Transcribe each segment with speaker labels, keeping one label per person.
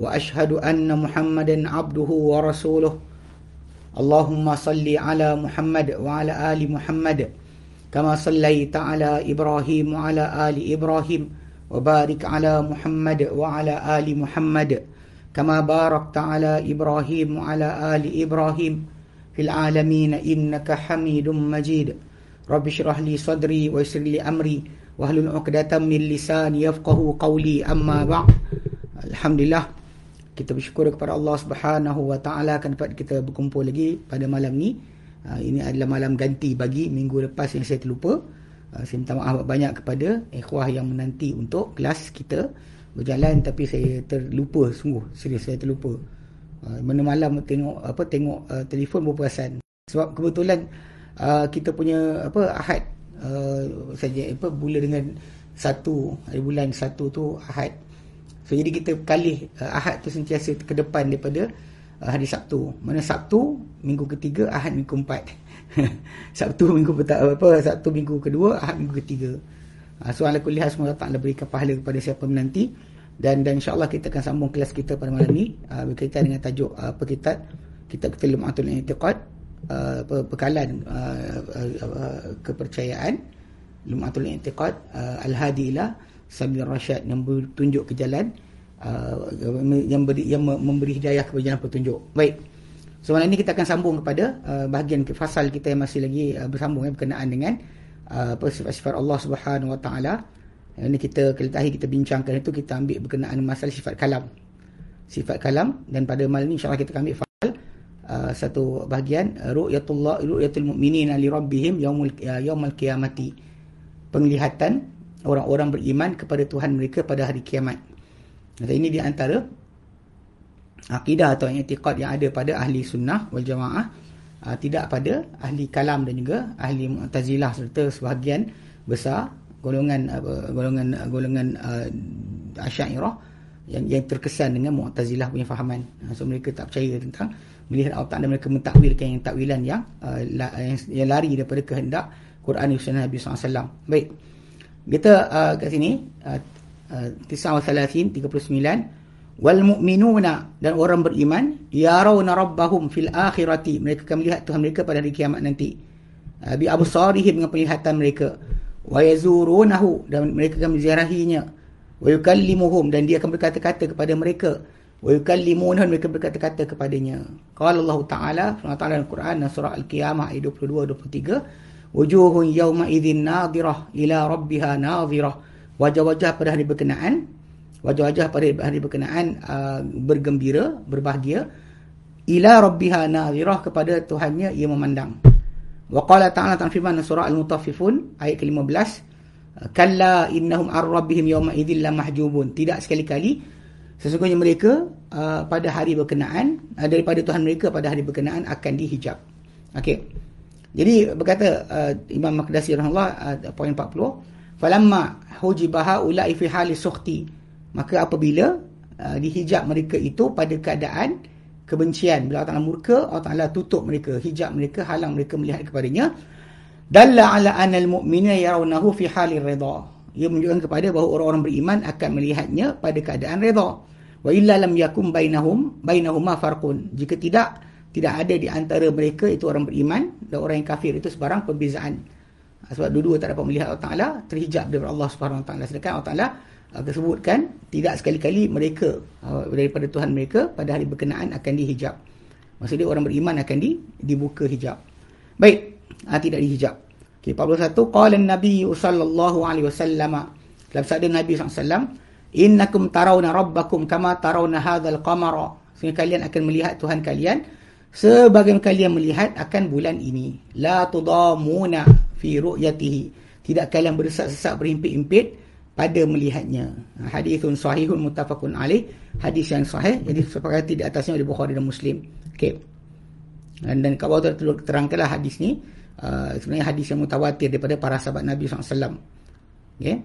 Speaker 1: واشهد ان محمدا عبده ورسوله اللهم صل على محمد وعلى ال محمد كما صليت على ابراهيم وعلى ال ابراهيم وبارك على محمد وعلى ال محمد كما باركت على ابراهيم وعلى ال ابراهيم في العالمين انك حميد مجيد رب اشرح لي صدري ويسر لي امري واحلل عقدة من لساني يفقهوا قولي اما بعد الحمد لله kita bersyukur kepada Allah Subhanahu Wa Taala dapat kita berkumpul lagi pada malam ni. Uh, ini adalah malam ganti bagi minggu lepas yang saya terlupa. Uh, saya minta maaf banyak kepada ikhwah yang menanti untuk kelas kita berjalan tapi saya terlupa sungguh serius saya terlupa. Uh, mana malam tengok apa tengok uh, telefon berperasan sebab kebetulan uh, kita punya apa Ahad uh, saja apa bulan dengan satu hari bulan satu tu Ahad So jadi kita kalih uh, Ahad tu sentiasa ke depan daripada uh, hari Sabtu. Mana Sabtu minggu ketiga, Ahad minggu empat. Sabtu minggu pertama apa? Sabtu minggu kedua, Ahad minggu ketiga. Uh, so ala kuliah semua Allah berikan pahala kepada siapa menanti dan dan insyaallah kita akan sambung kelas kita pada malam ni uh, berkaitan dengan tajuk uh, apa kita kita kita Lumatul I'tiqad uh, pekalan uh, uh, uh, kepercayaan Lumatul I'tiqad uh, Al-Hadi ila Sabil Rashad yang bertunjuk ke jalan uh, yang, beri, yang memberi hidayah kepada jalan petunjuk. Baik. So malam ini kita akan sambung kepada uh, bahagian fasal kita yang masih lagi uh, bersambung ya, berkenaan dengan uh, sifat-sifat Allah Subhanahu Wa Taala. Ini kita kelitahi kita bincangkan itu kita ambil berkenaan masalah sifat kalam. Sifat kalam dan pada malam ini insya-Allah kita akan ambil fasal uh, satu bahagian uh, ru'yatullah ru'yatul mu'minina li rabbihim yaumul uh, yaumul qiyamati. Penglihatan orang-orang beriman kepada Tuhan mereka pada hari kiamat. Dan ini di antara akidah atau i'tiqad yang ada pada ahli sunnah wal jamaah uh, tidak pada ahli kalam dan juga ahli mu'tazilah serta sebahagian besar golongan uh, golongan uh, golongan uh, asy'ariyah yang yang terkesan dengan mu'tazilah punya fahaman. Uh, so mereka tak percaya tentang melihat Allah Taala mereka mentakwilkan yang takwilan yang, uh, yang yang lari daripada kehendak Quran dan Sunnah Nabi SAW. Baik. Kita uh, kat sini uh, uh, 39 wal mu'minuna dan orang beriman yarawna rabbahum fil akhirati. Mereka akan melihat Tuhan mereka pada hari kiamat nanti. Uh, bi absarihim dengan penglihatan mereka. Wa yazurunahu dan mereka akan menziarahinya. Wa yukallimuhum dan dia akan berkata-kata kepada mereka. Wa yukallimunhum mereka berkata-kata kepadanya. Qala Allah taala dalam Al-Quran surah Al-Qiyamah ayat 22 23 wujuhun yawma idzin nadhirah ila rabbiha nadhirah wajah-wajah pada hari berkenaan wajah-wajah pada hari berkenaan uh, bergembira berbahagia ila rabbiha nadhirah kepada tuhannya ia memandang. Wa qala ta'ala tan firman surah al-mutaffifun ayat ke-15 kalla innahum ar-rabbihim yawma idzin lamahjubun tidak sekali-kali sesungguhnya mereka uh, pada hari berkenaan uh, daripada tuhan mereka pada hari berkenaan akan dihijab. Okey jadi berkata uh, Imam Maqdisi rahimahullah uh, poin 40, falamma hujibaha ulai fi hali sukhti. Maka apabila uh, dihijab mereka itu pada keadaan kebencian, bila Allah Taala murka, Allah Taala tutup mereka, hijab mereka, halang mereka melihat kepadanya. Dalla ala anna al-mu'minina yarawnahu fi hali ridha. Ia menunjukkan kepada bahawa orang-orang beriman akan melihatnya pada keadaan redha. Wa illa lam yakum bainahum bainahuma farqun. Jika tidak tidak ada di antara mereka itu orang beriman dan orang yang kafir itu sebarang perbezaan. Sebab dua-dua tak dapat melihat Allah Taala terhijab daripada Allah Taala. Sedangkan Allah Taala uh, sebutkan tidak sekali-kali mereka uh, daripada Tuhan mereka pada hari berkenaan akan dihijab. Maksudnya orang beriman akan di, dibuka hijab. Baik, tidak dihijab. Okey, 41 qala an-nabi sallallahu alaihi wasallam dalam sabda Nabi SAW innakum tarawna rabbakum kama tarawna hadzal qamara sehingga kalian akan melihat Tuhan kalian sebagaimana kalian melihat akan bulan ini la tudamuna fi ru'yatihi tidak kalian berdesak-desak berhimpit-himpit pada melihatnya. Hadithun sahihun muttafaqun alaih. Hadis yang sahih jadi sepakati di atasnya oleh Bukhari dan Muslim. Okey. Dan, dan kat bawah terangkanlah hadis ni uh, sebenarnya hadis yang mutawatir daripada para sahabat Nabi SAW. Okey.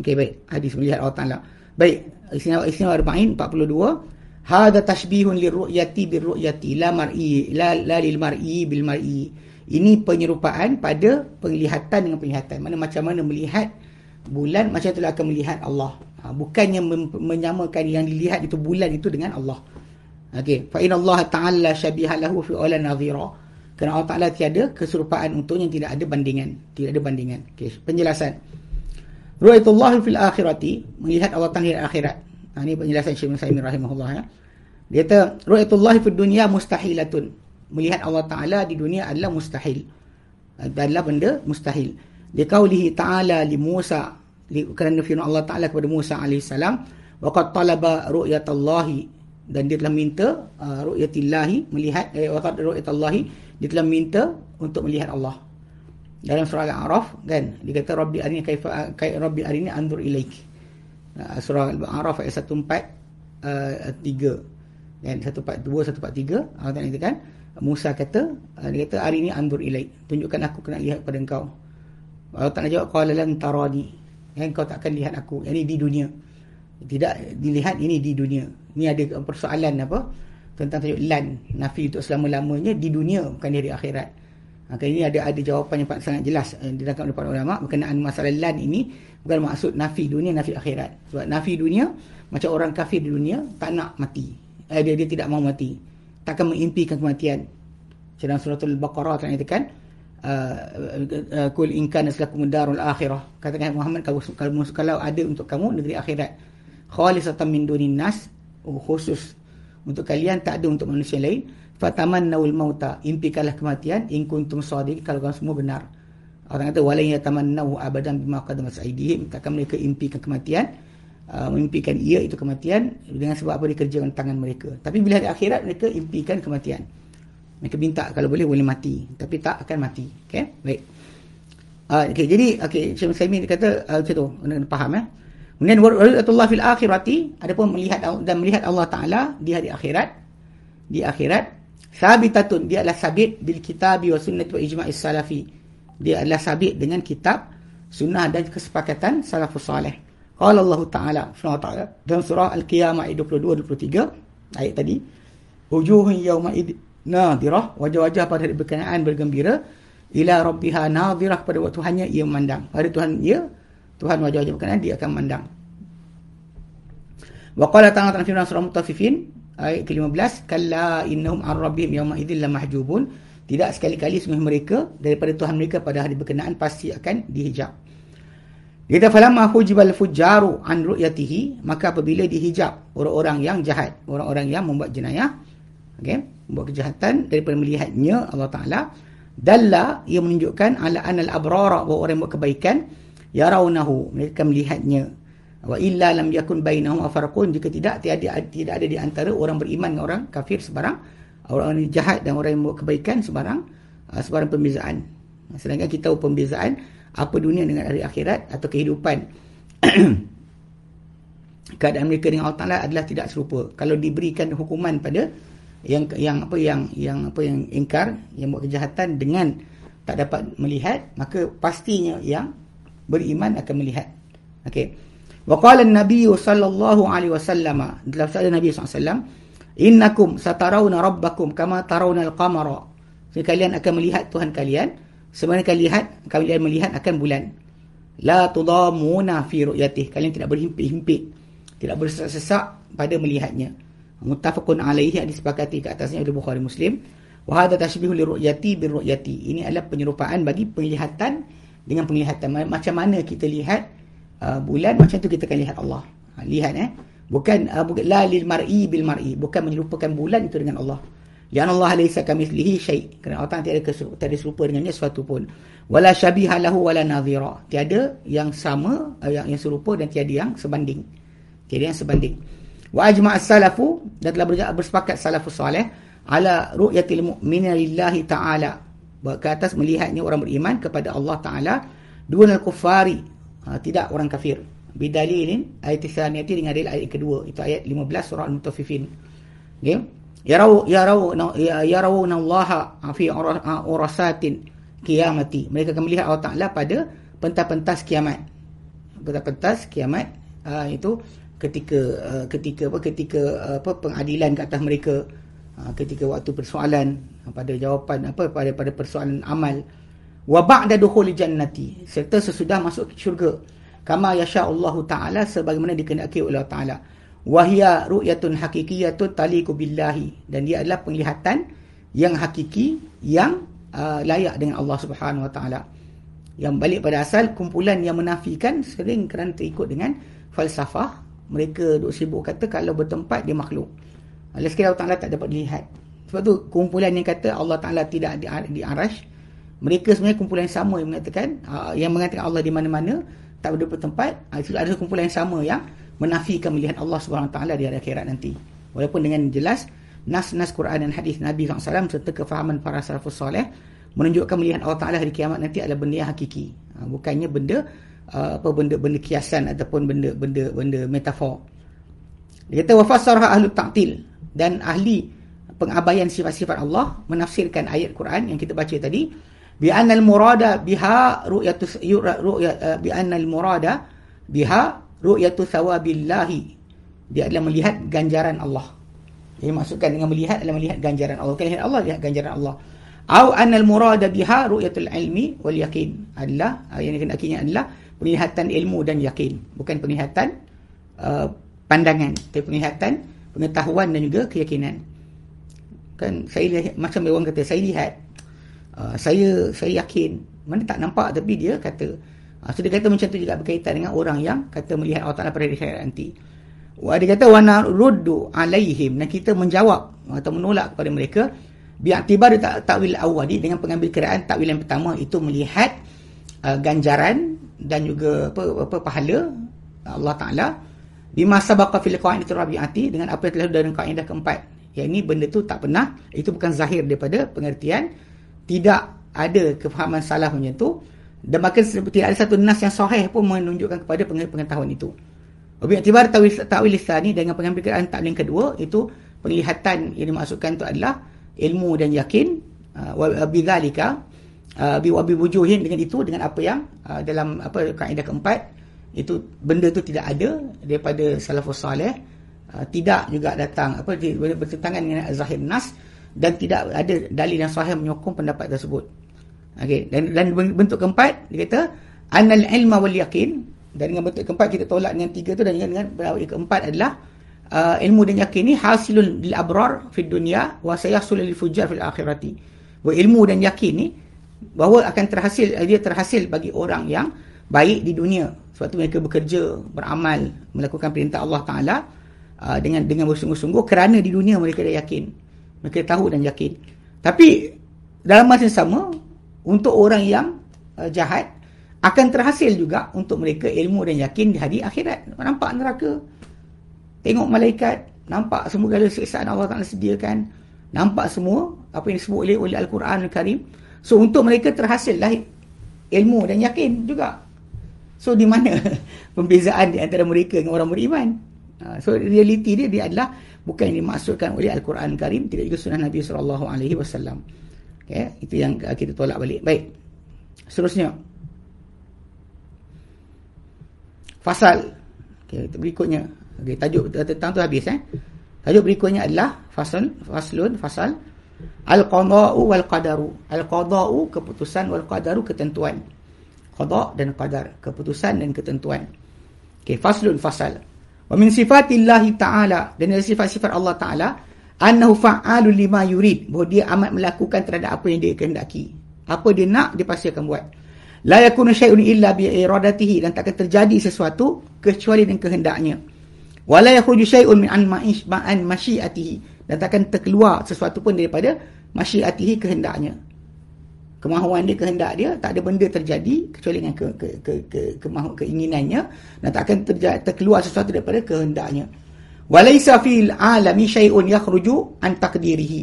Speaker 1: Okey baik. Hadis melihat Allah Taala. Baik. Istimewa istimewa arba'in 42. Hada tashbihun lirru'yati birru'yati la mar'i la, la lil mar'i bil mar'i. Ini penyerupaan pada penglihatan dengan penglihatan. Mana macam mana melihat bulan macam itulah akan melihat Allah. Ha, bukannya menyamakan yang dilihat itu bulan itu dengan Allah. Okey, fa inna Allah ta'ala syabiha lahu fi ala nadhira. Kerana Allah Taala tiada keserupaan untuknya tidak ada bandingan, tidak ada bandingan. Okey, penjelasan. Ru'yatullah fil akhirati, melihat Allah Taala akhirat. Ha, ini penjelasan Syekh Musaimin rahimahullah ya. Dia kata ru'yatullah fid dunya mustahilatun. Melihat Allah Taala di dunia adalah mustahil. Adalah benda mustahil di qaulihi ta'ala li Musa li, kerana firman Allah Taala kepada Musa alaihi salam waqad talaba ru'yatallahi dan dia telah minta uh, ru'yatillahi melihat eh, waqad ru'yatallahi dia telah minta untuk melihat Allah dalam surah al-a'raf kan dia kata rabbi arini kaifa kai rabbi arini anzur ilaik uh, surah al-a'raf ayat 14 uh, 3 kan 142 143 Allah Taala kan Musa kata uh, dia kata hari ini anzur ilaik tunjukkan aku kena lihat pada engkau Allah Ta'ala jawab qala lan tarani. Yang kau takkan lihat aku. Ini di dunia. Tidak dilihat ini di dunia. Ini ada persoalan apa? Tentang tajuk lan nafi untuk selama-lamanya di dunia bukan di akhirat. Maka ini ada ada jawapan yang sangat jelas eh, dirangkum oleh para ulama berkenaan masalah lan ini bukan maksud nafi dunia nafi akhirat. Sebab nafi dunia macam orang kafir di dunia tak nak mati. Eh, dia dia tidak mau mati. Takkan mengimpikan kematian. Dalam surah Al-Baqarah Uh, uh, kul in kana lakum darul akhirah katakan Muhammad kalau, kalau kalau ada untuk kamu negeri akhirat khalisatan min dunin nas oh, khusus untuk kalian tak ada untuk manusia lain fatamannaul mauta. Impikanlah kematian. In kuntum sadiq. Kalau kamu semua benar. Orang kata wala yatamannahu abadan bima qaddamat aydihim. Takkan mereka impikan kematian. Uh, mimpikan ia itu kematian dengan sebab apa dikerjakan tangan mereka. Tapi bila di akhirat mereka impikan kematian. Mereka minta kalau boleh boleh mati. Tapi tak akan mati. Okey? Baik. Uh, okey jadi okey Syekh Saimin kata uh, macam tu. Kena faham ya kemudian waratullah fil akhirati. Adapun melihat dan melihat Allah taala di hari akhirat di akhirat sabitatun dia adalah sabit bil kitabi wa sunnati wa ijma'is salafi. Dia adalah sabit dengan kitab sunnah dan kesepakatan salafus salih qala Allah taala subhanahu taala dalam surah al-qiyamah ayat 22 23 ayat tadi wujuhun yawma nadirah wajah-wajah pada hari berkenaan bergembira ila rabbiha nadirah. Pada waktu hanya ia memandang. Pada Tuhan ia Tuhan wajah-wajah berkenaan dia akan memandang. Wa qala ta'ala firman surah mutaffifin ayat ke-15 kalla innahum ar rabbihim yawma idzil mahjubun. Tidak sekali-kali sungguh mereka daripada Tuhan mereka pada hari berkenaan pasti akan dihijab. Kita falamma hujibal fujaru an ru'yatihi maka apabila dihijab orang-orang yang jahat orang-orang yang membuat jenayah okey buat kejahatan daripada melihatnya Allah Taala dalla ia menunjukkan ala anal abrara bahawa orang yang buat kebaikan yarawnahu mereka melihatnya wa illa lam yakun bainahum afarqun jika tidak tiada tidak ada di antara orang beriman dengan orang kafir sebarang orang yang jahat dan orang yang buat kebaikan sebarang uh, sebarang pembezaan. Sedangkan kita tahu pembezaan apa dunia dengan hari akhirat atau kehidupan. Keadaan mereka dengan Allah Taala adalah tidak serupa. Kalau diberikan hukuman pada yang yang apa yang yang apa yang ingkar yang buat kejahatan dengan tak dapat melihat maka pastinya yang beriman akan melihat. Okey wa qala an-nabiy sallallahu alaihi wasallam dalam sabda nabi sallallahu innakum satarawna rabbakum kama tarawna al-qamara jadi kalian akan melihat Tuhan kalian. Sebagaimana kalian lihat kalian melihat akan bulan. La tudamuna fi ru'yatihi kalian tidak berhimpit-himpit tidak bersesak-sesak pada melihatnya. Muttafaqun alaihi disepakati ke atasnya oleh Bukhari Muslim. Wa hadha tashbihu li ru'yati bi ru'yati. Ini adalah penyerupaan bagi penglihatan dengan penglihatan. Macam mana kita lihat uh, bulan macam tu kita akan lihat Allah. Ha, lihat eh. Bukan uh, bukan la lil mar'i bil mar'i. Bukan menyerupakan bulan itu dengan Allah. Ya Allah laisa kamitslihi syai. Kerana Allah tiada tiada serupa dengannya sesuatu pun. Wala syabiha lahu wala nadhira. Tiada yang sama uh, yang yang serupa dan tiada yang sebanding. Tiada yang sebanding. Wa ajma' as-salafu dan telah bersepakat salafus soleh ala ru'yatil mu'mina lillahi ta'ala. Ke atas melihatnya orang beriman kepada Allah Ta'ala dua al-kuffari uh, tidak orang kafir. Bidalilin ayat tsaniyati dengan dalil ayat kedua. Itu ayat 15 surah al-mutaffifin. Okey? Yarau yarau yarau Allah fi urasatin kiamati mereka akan melihat Allah Taala pada pentas-pentas kiamat. Pentas-pentas kiamat uh, itu ketika ketika apa ketika apa pengadilan ke atas mereka. Ketika waktu persoalan pada jawapan apa pada pada persoalan amal wa ba'da dukhul jannati. Serta sesudah masuk ke syurga. Kama yasha Allah taala sebagaimana dikehendaki oleh Allah taala. Wahia ru'yatun hakikiyatun taliqu billahi. Dan dia adalah penglihatan yang hakiki yang uh, layak dengan Allah Subhanahu wa taala. Yang balik pada asal kumpulan yang menafikan sering kerana terikut dengan falsafah. Mereka duk sibuk kata kalau bertempat dia makhluk. Allah sekiranya Allah Ta'ala tak dapat dilihat. Sebab tu kumpulan yang kata Allah Ta'ala tidak di, di arash mereka sebenarnya kumpulan yang sama yang mengatakan uh, yang mengatakan Allah di mana-mana tak berada bertempat uh, itu ada kumpulan yang sama yang menafikan melihat Allah Taala di hari akhirat nanti. Walaupun dengan jelas nas-nas Quran dan hadis Nabi SAW serta kefahaman para salafus soleh menunjukkan melihat Allah Taala hari kiamat nanti adalah benda yang hakiki. Uh, bukannya benda uh, apa benda-benda kiasan ataupun benda-benda benda metafor. Dia kata wafasarha ahli ta'til dan ahli pengabaian sifat-sifat Allah menafsirkan ayat Quran yang kita baca tadi bi anal murada biha ru'yatu ru'ya uh, bi anal murada biha dia adalah melihat ganjaran Allah. Jadi maksudkan dengan melihat adalah melihat ganjaran Allah. Bukan lihat Allah lihat ganjaran Allah. Au anal murada biha ru'yatul ilmi wal yakin. Adalah uh, yang kena akhirnya adalah penglihatan ilmu dan yakin. Bukan penglihatan uh, pandangan tapi penglihatan pengetahuan dan juga keyakinan. Kan saya macam orang kata saya lihat Ah, saya saya yakin mana tak nampak tapi dia kata uh, so dia kata macam tu juga berkaitan dengan orang yang kata melihat Allah Taala pada hari nanti. Wa dia kata wa naruddu alaihim. Dan kita menjawab atau menolak kepada mereka bi'tibar tak takwil awwali. Dengan pengambil kiraan takwil yang pertama itu melihat uh, ganjaran dan juga apa apa pahala Allah Taala. Bima sabaqa fil qaidah rabi'ati. Dengan apa yang telah dalam kaedah keempat. Yang ini benda tu tak pernah itu bukan zahir daripada pengertian tidak ada kefahaman salah macam tu dan bahkan tidak ada satu nas yang sahih pun menunjukkan kepada pengetahuan itu. Objek tibar tawil tawil ni dengan pengambil keadaan takwil kedua itu penglihatan yang dimaksudkan itu adalah ilmu dan yakin uh, wa bidzalika bi wa wujuhin dengan itu dengan apa yang uh, dalam apa kaedah keempat itu benda tu tidak ada daripada salafus salih tidak juga datang apa bertentangan dengan zahir nas dan tidak ada dalil yang sahih menyokong pendapat tersebut. Okey, dan dan bentuk keempat dia kata anal ilma wal yakin dan dengan bentuk keempat kita tolak dengan tiga tu dan dengan, dengan keempat adalah uh, ilmu dan yakin ni hasilul lil abrar fi dunya wa sayahsul lil fujar fil akhirati. Bahawa ilmu dan yakin ni bahawa akan terhasil dia terhasil bagi orang yang baik di dunia sebab tu mereka bekerja beramal melakukan perintah Allah Taala uh, dengan dengan bersungguh-sungguh kerana di dunia mereka dah yakin mereka tahu dan yakin. Tapi dalam masa yang sama untuk orang yang uh, jahat akan terhasil juga untuk mereka ilmu dan yakin di hari akhirat. Nampak neraka. Tengok malaikat, nampak semua segala siksaan Allah Taala sediakan. Nampak semua apa yang disebut oleh oleh Al-Quran Al-Karim. So untuk mereka terhasil lah ilmu dan yakin juga. So di mana pembezaan di antara mereka dengan orang beriman? Uh, so realiti dia dia adalah bukan yang dimaksudkan oleh Al-Quran Karim tidak juga sunnah Nabi sallallahu alaihi wasallam. Okey, itu yang kita tolak balik. Baik. Seterusnya. Fasal. Okey, berikutnya. Okey, tajuk tentang tu habis eh. Tajuk berikutnya adalah fasal, faslun, fasal al-qada'u wal qadaru. Al-qada'u keputusan wal qadaru ketentuan. Qada' dan qadar, keputusan dan ketentuan. Okey, faslun fasal. Wa min sifatillahi ta'ala dan dari sifat-sifat Allah Ta'ala annahu fa'alul lima yurid bahawa dia amat melakukan terhadap apa yang dia kehendaki. Apa dia nak dia pasti akan buat. La yakunu syai'un illa bi iradatihi dan takkan terjadi sesuatu kecuali dengan kehendaknya. Wa la yakhruju syai'un min an ma'ish ma'an masyiatihi dan takkan terkeluar sesuatu pun daripada masyiatihi kehendaknya kemahuan dia kehendak dia tak ada benda terjadi kecuali dengan ke, ke, ke, ke, kemahu, keinginannya dan tak akan terjadi, terkeluar sesuatu daripada kehendaknya. Walaysa fil alami syai'un yakhruju an taqdirihi.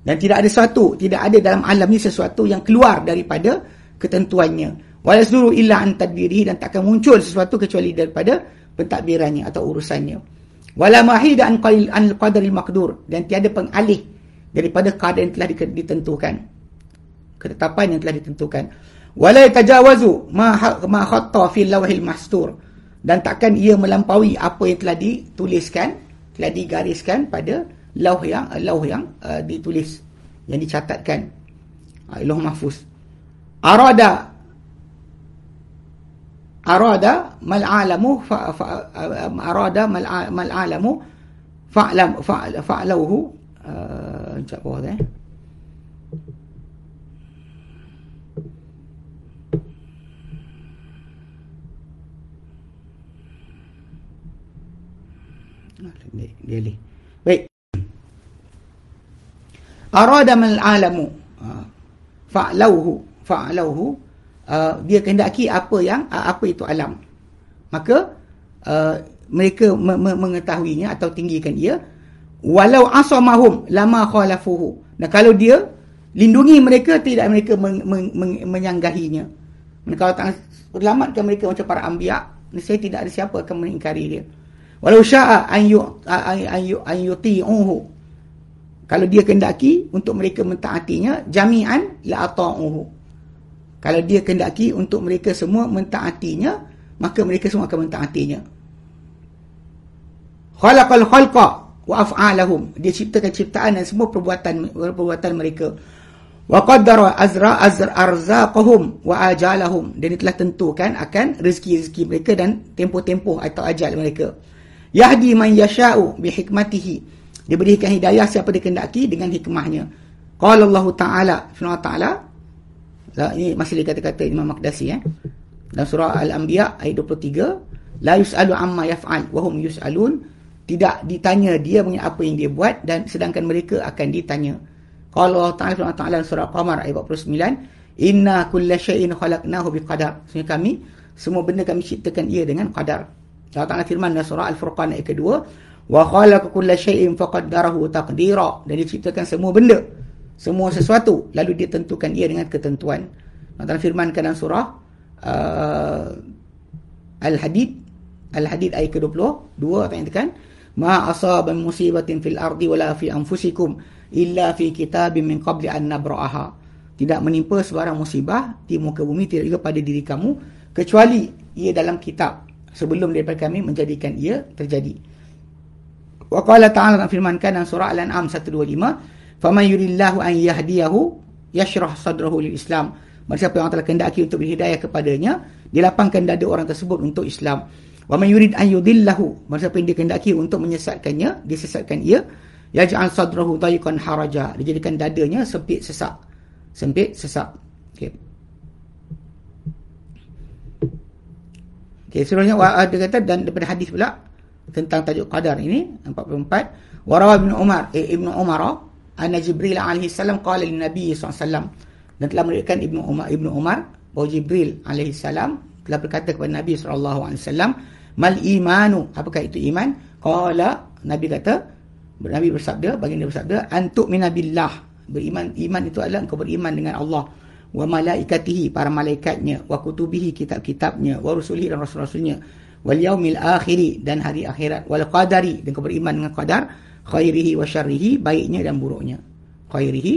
Speaker 1: Dan tidak ada sesuatu tidak ada dalam alam ni sesuatu yang keluar daripada ketentuannya. Wa yasduru illa an tadbirihi dan takkan muncul sesuatu kecuali daripada pentadbirannya atau urusannya. Wala mahida an an qadaril maqdur dan tiada pengalih daripada kadar yang telah ditentukan ketetapan yang telah ditentukan. Wala tajawazu ma ha-, ma khatta fi lawhil mastur. Dan takkan ia melampaui apa yang telah dituliskan telah digariskan pada lauh yang lauh yang uh, ditulis yang dicatatkan. Lauh mahfuz. Arada arada mal alamu fa, fa uh, arada mal, mal alamu fa'lam fa'lauhu uh, jap bawah eh dia. Baik. Arada mal alamu. Ha. Fa'lauhu, fa'lauhu uh, dia kehendaki apa yang uh, apa itu alam. Maka uh, mereka me me mengetahuinya atau tinggikan ia walau asamahum lama khalafuhu. Nah kalau dia lindungi mereka tidak mereka men men men menyanggahinya. Kalau tak selamatkan mereka macam para anbiya, saya tidak ada siapa akan mengingkari dia. Walau sya'a an yu an yu an yuti'uhu. Kalau dia kehendaki untuk mereka mentaatinya jami'an la ata'uhu. Kalau dia kehendaki untuk mereka semua mentaatinya, maka mereka semua akan mentaatinya. Khalaqal khalqa wa af'alahum. Dia ciptakan ciptaan dan semua perbuatan perbuatan mereka. Wa qaddara azra azr arzaqahum wa ajalahum. Dia telah tentukan akan rezeki-rezeki mereka dan tempoh-tempoh atau ajal mereka. Yahdi man yasha'u bihikmatihi. Diberikan hidayah siapa dikendaki dengan hikmahnya. Qala Allah Ta'ala, firman Ta'ala. Ini masih kata-kata Imam Maqdasi eh. Dalam surah Al-Anbiya ayat 23, la yus'alu amma yaf'al wa hum yus'alun. Tidak ditanya dia mengenai apa yang dia buat dan sedangkan mereka akan ditanya. Qala Allah Ta'ala firman Ta'ala surah Qamar ayat 49, inna kulla syai'in khalaqnahu biqadar. Sebenarnya kami semua benda kami ciptakan ia dengan qadar. Allah Ta'ala firman dalam surah Al-Furqan ayat kedua wa khalaqa kulla syai'in faqaddarahu taqdira. Dan dia ciptakan semua benda semua sesuatu. Lalu dia tentukan ia dengan ketentuan. Allah Ta'ala firmankan dalam surah uh, Al-Hadid Al-Hadid ayat ke-22 apa yang tekan ma asaba musibatin fil ardi wala fi anfusikum illa fi kitabin min qabli an nabra'aha. Tidak menimpa sebarang musibah di muka bumi tidak juga pada diri kamu kecuali ia dalam kitab sebelum daripada kami menjadikan ia terjadi. Wa qala ta'ala firmankan dalam surah Al-An'am 125, "Faman yuridillahu an yahdiyahu yashrah sadrahu lil Islam." Maksud siapa yang telah kehendaki untuk berhidayah kepadanya, dilapangkan dada orang tersebut untuk Islam. Wa man yurid an yudillahu, maksud siapa yang dikehendaki untuk menyesatkannya, disesatkan ia, yaj'al sadrahu dayiqan haraja, dijadikan dadanya sempit sesak. Sempit sesak. Okey. Okay, seterusnya ada kata dan daripada hadis pula tentang tajuk qadar ini 44 warawa ibn Umar eh, ibn Umar anna Jibril alaihi salam qala lin Nabi SAW dan telah meriwayatkan ibnu Umar ibnu Umar bahawa Jibril alaihi salam telah berkata kepada Nabi sallallahu alaihi wasallam mal imanu apakah itu iman? Qala Nabi kata Nabi bersabda baginda bersabda antuk minabillah beriman iman itu adalah engkau beriman dengan Allah wa malaikatihi para malaikatnya. Wa kutubihi kitab-kitabnya. Wa rusulihi dan rasul-rasulnya. Wal yaumil akhiri dan hari akhirat. Wal qadari dan beriman dengan qadar. Khairihi wa syarrihi baiknya dan buruknya. Khairihi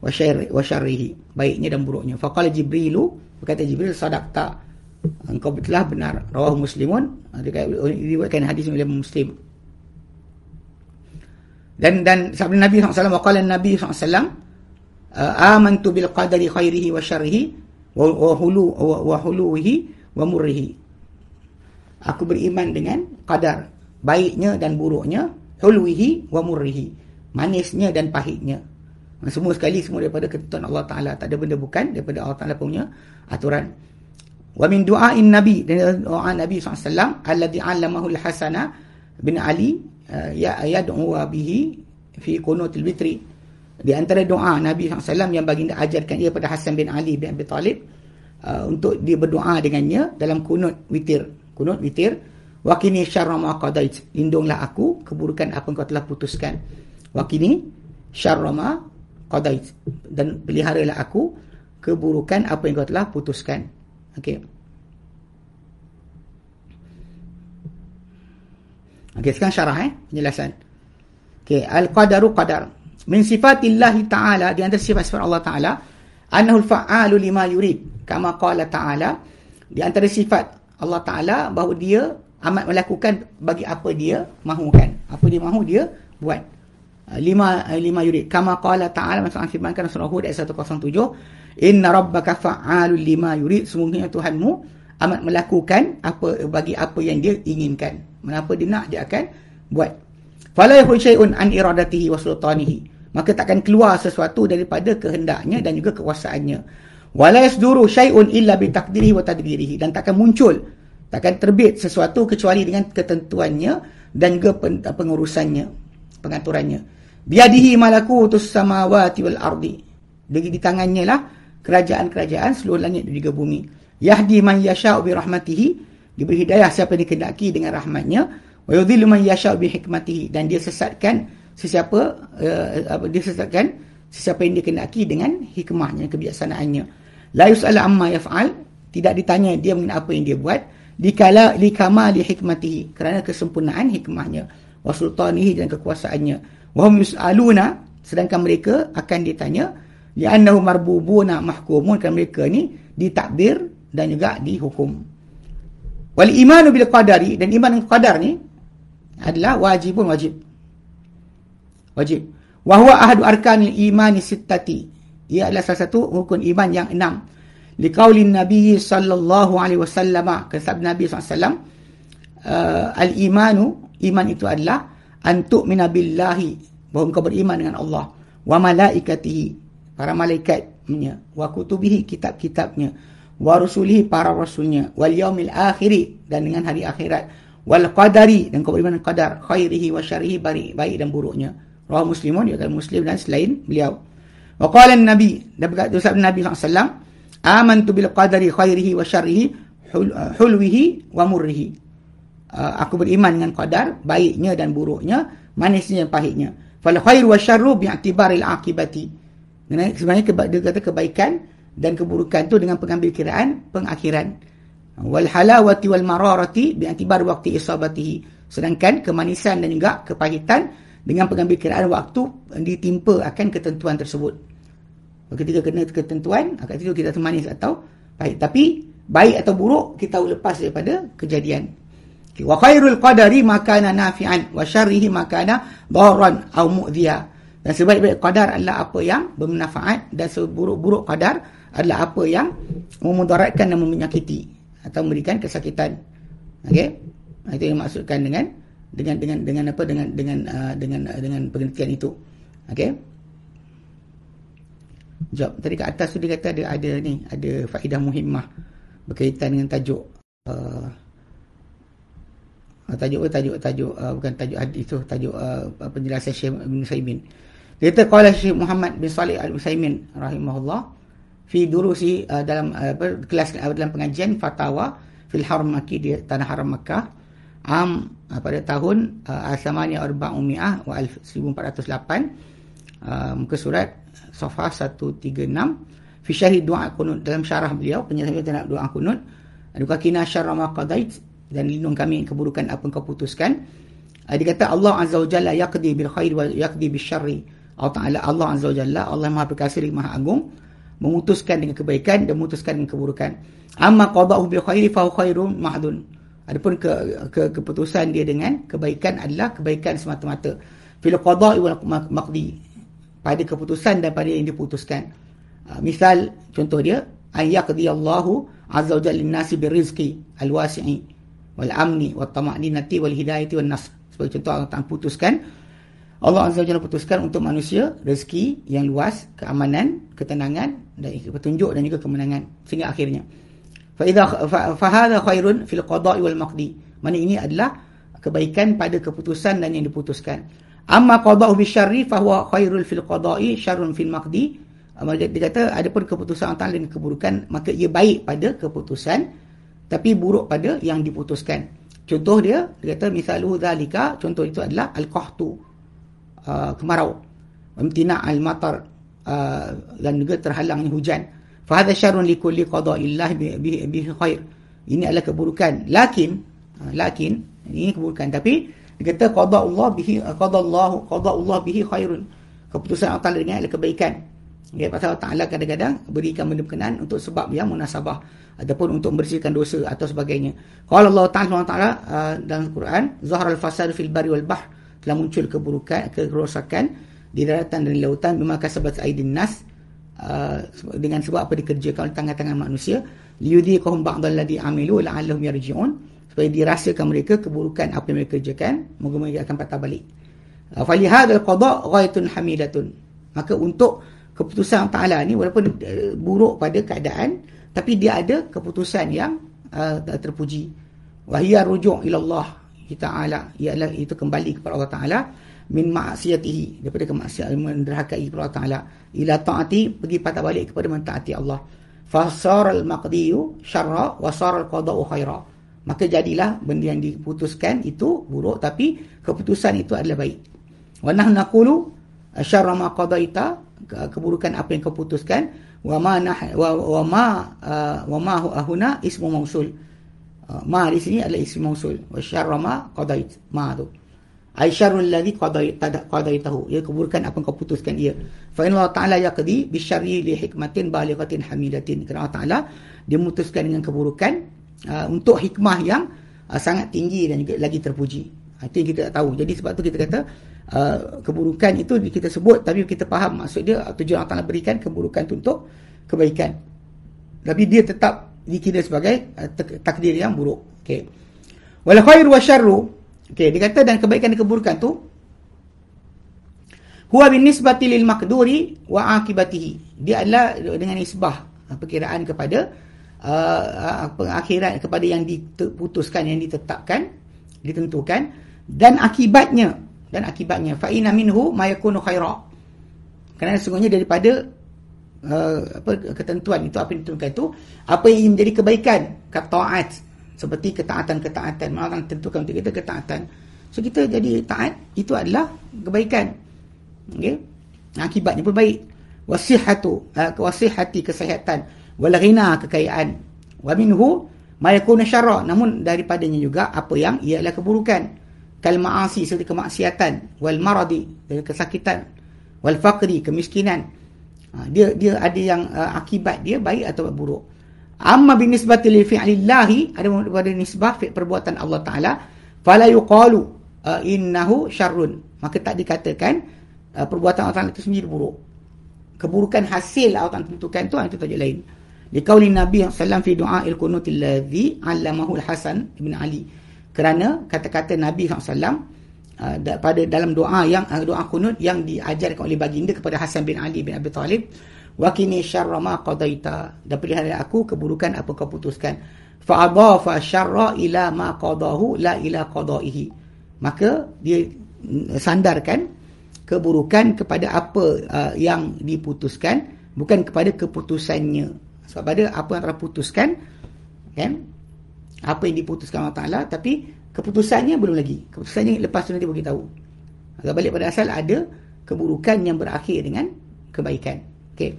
Speaker 1: wa syarri wa syarrihi baiknya dan buruknya. Faqala jibrilu berkata jibril sadaqta. Engkau telah benar. Rawah muslimun. Diriwayatkan hadis oleh muslim. Dan dan sabda nabi SAW waqala nabi SAW Uh, amantu bil qadari khairihi wa syarrihi wa hulu wa huluhi wa murrihi. Aku beriman dengan qadar baiknya dan buruknya huluhi wa murrihi manisnya dan pahitnya. Semua sekali semua daripada ketentuan Allah Taala. Tak ada benda bukan daripada Allah Taala punya aturan. Wa min du'ain nabi dan doa nabi SAW alladhi 'allamahu al-hasana bin ali uh, ya yad'u bihi fi qunutil witri di antara doa Nabi SAW yang baginda ajarkan ia pada Hasan bin Ali bin Abi Talib uh, untuk dia berdoa dengannya dalam kunut witir. Kunut witir wakini syarra ma qadait. Lindunglah aku keburukan apa yang kau telah putuskan. Wakini syarra ma qadait. Dan peliharalah aku keburukan apa yang kau telah putuskan. Okey. Okey sekarang syarah eh penjelasan. Okey al-qadaru qadar min sifatillahi ta'ala di antara sifat-sifat Allah Ta'ala annahu al-fa'alu lima yurid. Kama qala ta'ala di antara sifat Allah Ta'ala bahawa dia amat melakukan bagi apa dia mahukan. Apa dia mahu dia buat. Ah, lima ah, lima yurid. Kama qala ta'ala maksudnya firmankan surah Hud ayat 107 inna rabbaka fa'alul lima yurid. Sungguhnya Tuhanmu amat melakukan apa bagi apa yang dia inginkan. Kenapa dia nak dia akan buat. Fala syai'un an iradatihi wa sultanihi maka takkan keluar sesuatu daripada kehendaknya dan juga kekuasaannya. Wala yasduru syai'un illa bi taqdirihi wa tadbirihi. Dan takkan muncul takkan terbit sesuatu kecuali dengan ketentuannya dan juga pengurusannya pengaturannya. Biadihi malakutus samawati wal ardi. Bagi di tangannya lah kerajaan-kerajaan seluruh langit dan juga bumi. Yahdi man yasha'u bi rahmatihi. Diberi hidayah siapa yang dikehendaki dengan rahmatnya. Wa yudhillu man yasha'u bi hikmatihi. Dan dia sesatkan sesiapa uh, dia sesatkan sesiapa yang dikehendaki dengan hikmahnya kebijaksanaannya la yus'al amma yaf'al tidak ditanya dia mengenai apa yang dia buat dikala likamali hikmatihi kerana kesempurnaan hikmahnya wa sultanihi dan kekuasaannya. Wa hum yus'aluna sedangkan mereka akan ditanya li'annahu marbubuna mahkumun kan mereka ni ditakdir dan juga dihukum. Wal imanu bil qadari dan iman dengan qadar ni adalah wajibun wajib wajib. Wa huwa ahadu arkanil imani sittati. Ia adalah salah satu rukun iman yang enam. Liqaulin nabi sallallahu alaihi wasallam kata nabi sallallahu uh, al imanu iman itu adalah antu minabillahi bahawa engkau beriman dengan Allah. Wa malaikatihi para malaikatnya. Wa kutubihi kitab-kitabnya. Wa rusulihi para rasulnya. Wal yaumil akhiri dan dengan hari akhirat. Wal qadari dan kau beriman dengan qadar. Khairihi wa syarrihi baik dan buruknya Rawah Muslimun dia kata Muslim dan selain beliau. Wa qala an-nabi dan berkata Nabi SAW amantu bil qadari khairihi wa syarrihi hulwihi wa murrihi. Uh, aku beriman dengan qadar baiknya dan buruknya, manisnya dan pahitnya. Fal khairu wa syarru bi'tibaril aqibati. Sebenarnya dia kata kebaikan dan keburukan itu dengan pengambil kiraan pengakhiran. Wal halawati wal mararati bi'tibar waqti isabatihi. Sedangkan kemanisan dan juga kepahitan dengan pengambil kiraan waktu ditimpa akan ketentuan tersebut. Ketika kena ketentuan, akan itu kita termanis atau baik. Tapi, baik atau buruk, kita lepas daripada kejadian. Wa khairul qadari makana nafi'an wa syarrihi makana dharan au mu'dhiya. Dan sebaik-baik qadar adalah apa yang bermanfaat dan seburuk-buruk qadar adalah apa yang memudaratkan dan menyakiti atau memberikan kesakitan. Okey? Itu yang maksudkan dengan dengan dengan dengan apa dengan dengan uh, dengan uh, dengan pengertian itu. Okey. Jawab tadi kat atas tu dia kata ada ada ni, ada faedah muhimmah berkaitan dengan tajuk uh, tajuk apa tajuk tajuk uh, bukan tajuk hadis tu, tajuk uh, penjelasan Syekh Ibn Saimin. Dia kata qala Syekh Muhammad bin Salih Al-Utsaimin rahimahullah fi durusi uh, dalam uh, kelas uh, dalam pengajian fatwa fil haram Makkah di tanah haram Makkah am uh, pada tahun uh, Al-Samani Arba'umiyah wa 1408 uh, muka surat Safah 136 fi syahid doa kunut dalam syarah beliau penjelasan tentang doa kunut adukah kina syarra ma qadait dan lindung kami keburukan apa kau putuskan. Uh, dia kata Allah Azza wa Jalla yaqdi bil khair wa yaqdi bil syarri. Allah Ta'ala Allah Azza wa Jalla Allah Maha Perkasa lagi Maha Agung memutuskan dengan kebaikan dan memutuskan dengan keburukan. Amma qada'u bil khairi fa khairun mahdun Adapun ke, ke keputusan dia dengan kebaikan adalah kebaikan semata-mata. Fil qada'i wal maqdi. Pada keputusan dan pada yang diputuskan. Uh, misal contoh dia ay yaqdi Allahu azza wa jalla lin-nasi birizqi al-wasi'i wal amni wat tama'ninati wal hidayati wan nasr. Sebagai contoh Allah Ta'ala putuskan Allah azza wa jalla putuskan untuk manusia rezeki yang luas, keamanan, ketenangan dan petunjuk dan juga kemenangan sehingga akhirnya fa idza fa khairun fil qada'i wal maqdi mana ini adalah kebaikan pada keputusan dan yang diputuskan. Amma qada'u bi syarri fa huwa khairul fil qada'i syarrun fil maqdi. Dia kata ada pun keputusan antara lain keburukan maka ia baik pada keputusan tapi buruk pada yang diputuskan. Contoh dia dia kata misaluhu zalika contoh itu adalah al-qahtu uh, kemarau. Imtina al-matar uh, dan juga terhalangnya hujan fa hadha syarrun li kulli qada'illah bi bi khair ini adalah keburukan. Lakin lakin ini keburukan. Tapi dia kata qada Allah bihi qada Allah qada Allah bihi khairun. Keputusan Allah Taala dengan adalah kebaikan. Ya, pasal Allah Ta'ala kadang-kadang berikan benda berkenaan untuk sebab yang munasabah. Ataupun untuk membersihkan dosa atau sebagainya. Kalau Allah Ta'ala, Ta'ala uh, dalam Al-Quran, Zahar al-Fasad fil bari wal bah telah muncul keburukan, kerosakan di daratan dan di lautan. Memakai sebab aidin nas uh, dengan sebab apa dikerjakan oleh tangan-tangan manusia liyudhiqahum ba'dal ladhi amilu la'allahum yarji'un supaya dirasakan mereka keburukan apa yang mereka kerjakan moga mereka akan patah balik. Uh, Falihadal qada' ghayatun hamidatun. Maka untuk keputusan Ta'ala ni walaupun uh, buruk pada keadaan tapi dia ada keputusan yang uh, terpuji wahiyar rujuk ilallah ta'ala ialah itu kembali kepada Allah Ta'ala min ma'asiyatihi daripada kemaksiatan menderhakai Allah Ta'ala. Ila ta'ati pergi patah balik kepada mentaati Allah. Fasar al-maqdiyu syarra wa sar al-qada'u khaira. Maka jadilah benda yang diputuskan itu buruk tapi keputusan itu adalah baik. Wa nahnu naqulu syarra ma qadaita keburukan apa yang kau putuskan. Wa ma nah wa, wa ma uh, wa ma huna ismu mausul. Uh, ma di sini adalah ismu mausul. Wa syarra ma qadait ma tu ai syarrul ladzi qadait qadaitahu ya keburukan apa kau putuskan ia Allah taala yaqdi bi syarri li hikmatin balighatin hamidatin kerana Allah taala dia memutuskan dengan keburukan uh, untuk hikmah yang uh, sangat tinggi dan juga lagi terpuji itu yang kita tak tahu jadi sebab tu kita kata Uh, keburukan itu kita sebut tapi kita faham maksud dia tujuan Allah Taala berikan keburukan itu untuk kebaikan. Tapi dia tetap dikira sebagai uh, takdir yang buruk. Okey. Wal khair wa syarru. Okey, dia kata dan kebaikan dan keburukan tu huwa bin nisbati lil maqduri wa akibatihi. Dia adalah dengan nisbah uh, perkiraan kepada uh, akhirat kepada yang diputuskan yang ditetapkan ditentukan dan akibatnya dan akibatnya fa inna minhu ma yakunu khaira kerana sesungguhnya daripada uh, apa ketentuan itu apa ditentukan itu apa yang menjadi kebaikan ketaat seperti ketaatan-ketaatan. Mana tentukan untuk kita ketaatan. So kita jadi taat itu adalah kebaikan. Okey? Akibatnya pun baik. Wasihatu uh, wasihati kesihatan. Wal ghina kekayaan. Wa minhu ma yakunu syarra. Namun daripadanya juga apa yang ialah keburukan. Kal ma'asi seperti kemaksiatan. Wal maradi kesakitan. Wal faqri kemiskinan. Ha, dia dia ada yang uh, akibat dia baik atau buruk amma binisbati li fi'lillahi ada pada nisbah fi perbuatan Allah taala fala yuqalu uh, innahu syarrun. Maka tak dikatakan uh, perbuatan Allah taala itu sendiri buruk. Keburukan hasil Allah taala tentukan tu itu tajuk lain. Di kauli Nabi sallallahu fi du'a al-qunut alladhi 'allamahu al-Hasan bin Ali. Kerana kata-kata Nabi SAW uh, pada dalam doa yang uh, doa kunut yang diajarkan oleh baginda kepada Hasan bin Ali bin Abi Talib wa kini syarra ma qadaita. Dan pelihara aku keburukan apa kau putuskan. Fa adafa syarra ila ma qadahu la ila qadaihi. Maka dia sandarkan keburukan kepada apa uh, yang diputuskan bukan kepada keputusannya. Sebab pada apa yang telah putuskan kan? Apa yang diputuskan Allah Ta'ala tapi keputusannya belum lagi. Keputusannya lepas tu nanti beritahu agak balik pada asal ada keburukan yang berakhir dengan kebaikan okey.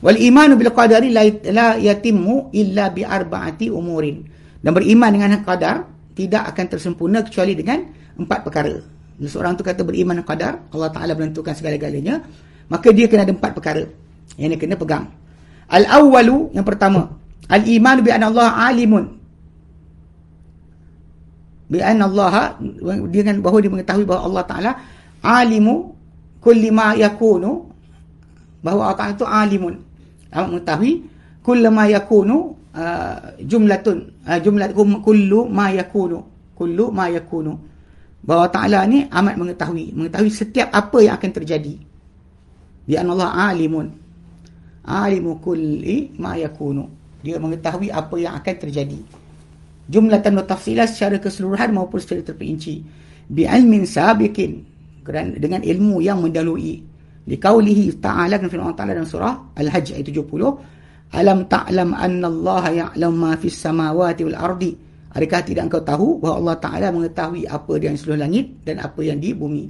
Speaker 1: Wal imanu bil qadari la yatimmu illa bi arba'ati umurin. Dan beriman dengan qadar tidak akan tersempurna kecuali dengan empat perkara. Seorang tu kata beriman dengan qadar Allah Taala menentukan segala-galanya maka dia kena ada empat perkara. Yang dia kena pegang. Al awwalu yang pertama al iman bi anna Allah alimun. Bi anna Allah dengan bahawa dia mengetahui bahawa Allah Taala alimu kulli ma yakunu bahawa Allah itu alimun. Amat mengetahui kullu ma yakunu uh, jumlatun uh, jumlat kullu ma yakunu kullu ma yakunu. Bahawa Taala ni amat mengetahui mengetahui setiap apa yang akan terjadi. Bi Allah alimun. Alimu kulli ma yakunu. Dia mengetahui apa yang akan terjadi. Jumlatan wa tafsilah secara keseluruhan maupun secara terperinci. Bi'ilmin sabiqin. Dengan ilmu yang mendalui liqaulihi ta'ala dan firman Allah dalam surah Al-Hajj ayat 70 alam ta'lam anna Allah ya'lam ma fis samawati wal ardi? Adakah tidak engkau tahu bahawa Allah Ta'ala mengetahui apa yang di seluruh langit dan apa yang di bumi?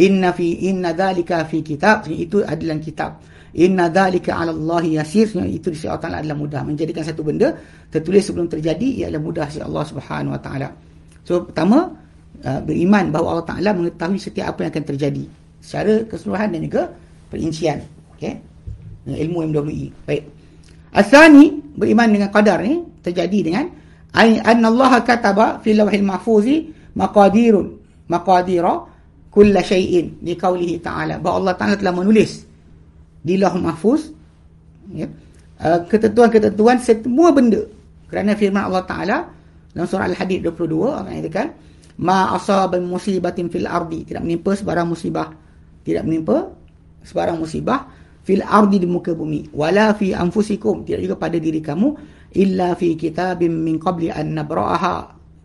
Speaker 1: Inna fi inna dhalika fi kitab. Itu adalah kitab. Inna dhalika 'ala Allah yasir itu di Allah Taala adalah mudah. Menjadikan satu benda tertulis sebelum terjadi ialah mudah si Allah Subhanahu wa taala. So pertama uh, beriman bahawa Allah Taala mengetahui setiap apa yang akan terjadi secara keseluruhan dan juga perincian okey? Ilmu MWI baik. Asani beriman dengan qadar ni terjadi dengan anna Allah kataba fil lawhil mahfuzi maqadirun maqadira kull shay'in di qawlihi ta'ala. Bahawa Allah Taala telah menulis di lauh mahfuz ya, ketentuan-ketentuan semua benda. Kerana firman Allah Taala dalam surah Al-Hadid 22 Allah katakan ma asaba musibatin fil ardi. Tidak menimpa sebarang musibah tidak menimpa sebarang musibah fil ardi di muka bumi wala fi anfusikum tidak juga pada diri kamu illa fi kitabim min qabli an nabra'aha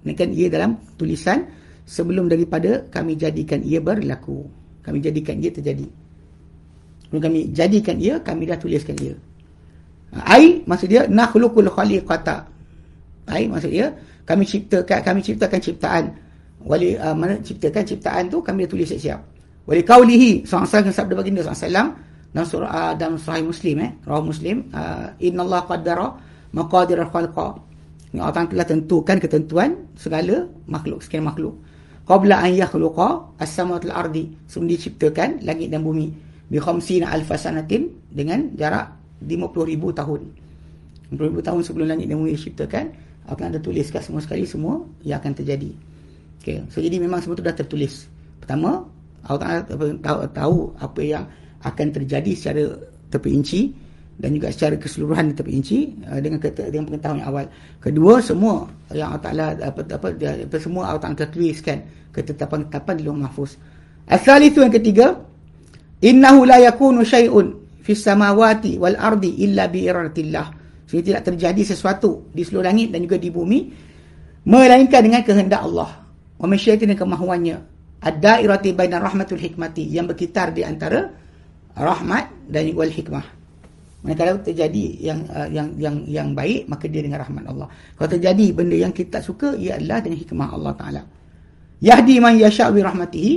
Speaker 1: ini kan ia dalam tulisan sebelum daripada kami jadikan ia berlaku kami jadikan ia terjadi Lalu kami jadikan ia, kami dah tuliskan ia. Ai maksud dia nakhluqul khaliqata. Ai maksud dia kami ciptakan kami ciptakan ciptaan. Wali uh, mana ciptakan ciptaan tu kami dah tulis siap. Wali qaulihi sallallahu sabda baginda sallallahu dalam surah uh, dalam sahih Muslim eh, rawah Muslim, uh, innallaha qaddara maqadir al-khalqa. Allah telah tentukan ketentuan segala makhluk sekian makhluk. Qabla an yakhluqa as-samawati wal-ardi sebelum diciptakan langit dan bumi bi khamsina alfasanatin dengan jarak 50,000 tahun 50,000 tahun sebelum langit dan bumi diciptakan akan ada tuliskan semua sekali semua yang akan terjadi okay. so jadi memang semua itu dah tertulis pertama Allah tahu, tahu apa yang akan terjadi secara terperinci dan juga secara keseluruhan terperinci uh, dengan kata, dengan pengetahuan yang awal. Kedua semua yang Allah Taala apa apa, apa semua Allah Taala tuliskan ketetapan-ketetapan di Lauh Mahfuz. Asal itu yang ketiga innahu la yakunu syai'un fis samawati wal ardi illa bi iradatillah sehingga tidak terjadi sesuatu di seluruh langit dan juga di bumi melainkan dengan kehendak Allah wa masyiatin dan kemahuannya ad-dairati bainar rahmatul hikmati yang berkitar di antara rahmat dan wal hikmah. Kalau terjadi yang uh, yang yang yang baik maka dia dengan rahmat Allah. Kalau terjadi benda yang kita tak suka ia adalah dengan hikmah Allah taala. Yahdi man yasha bi rahmatihi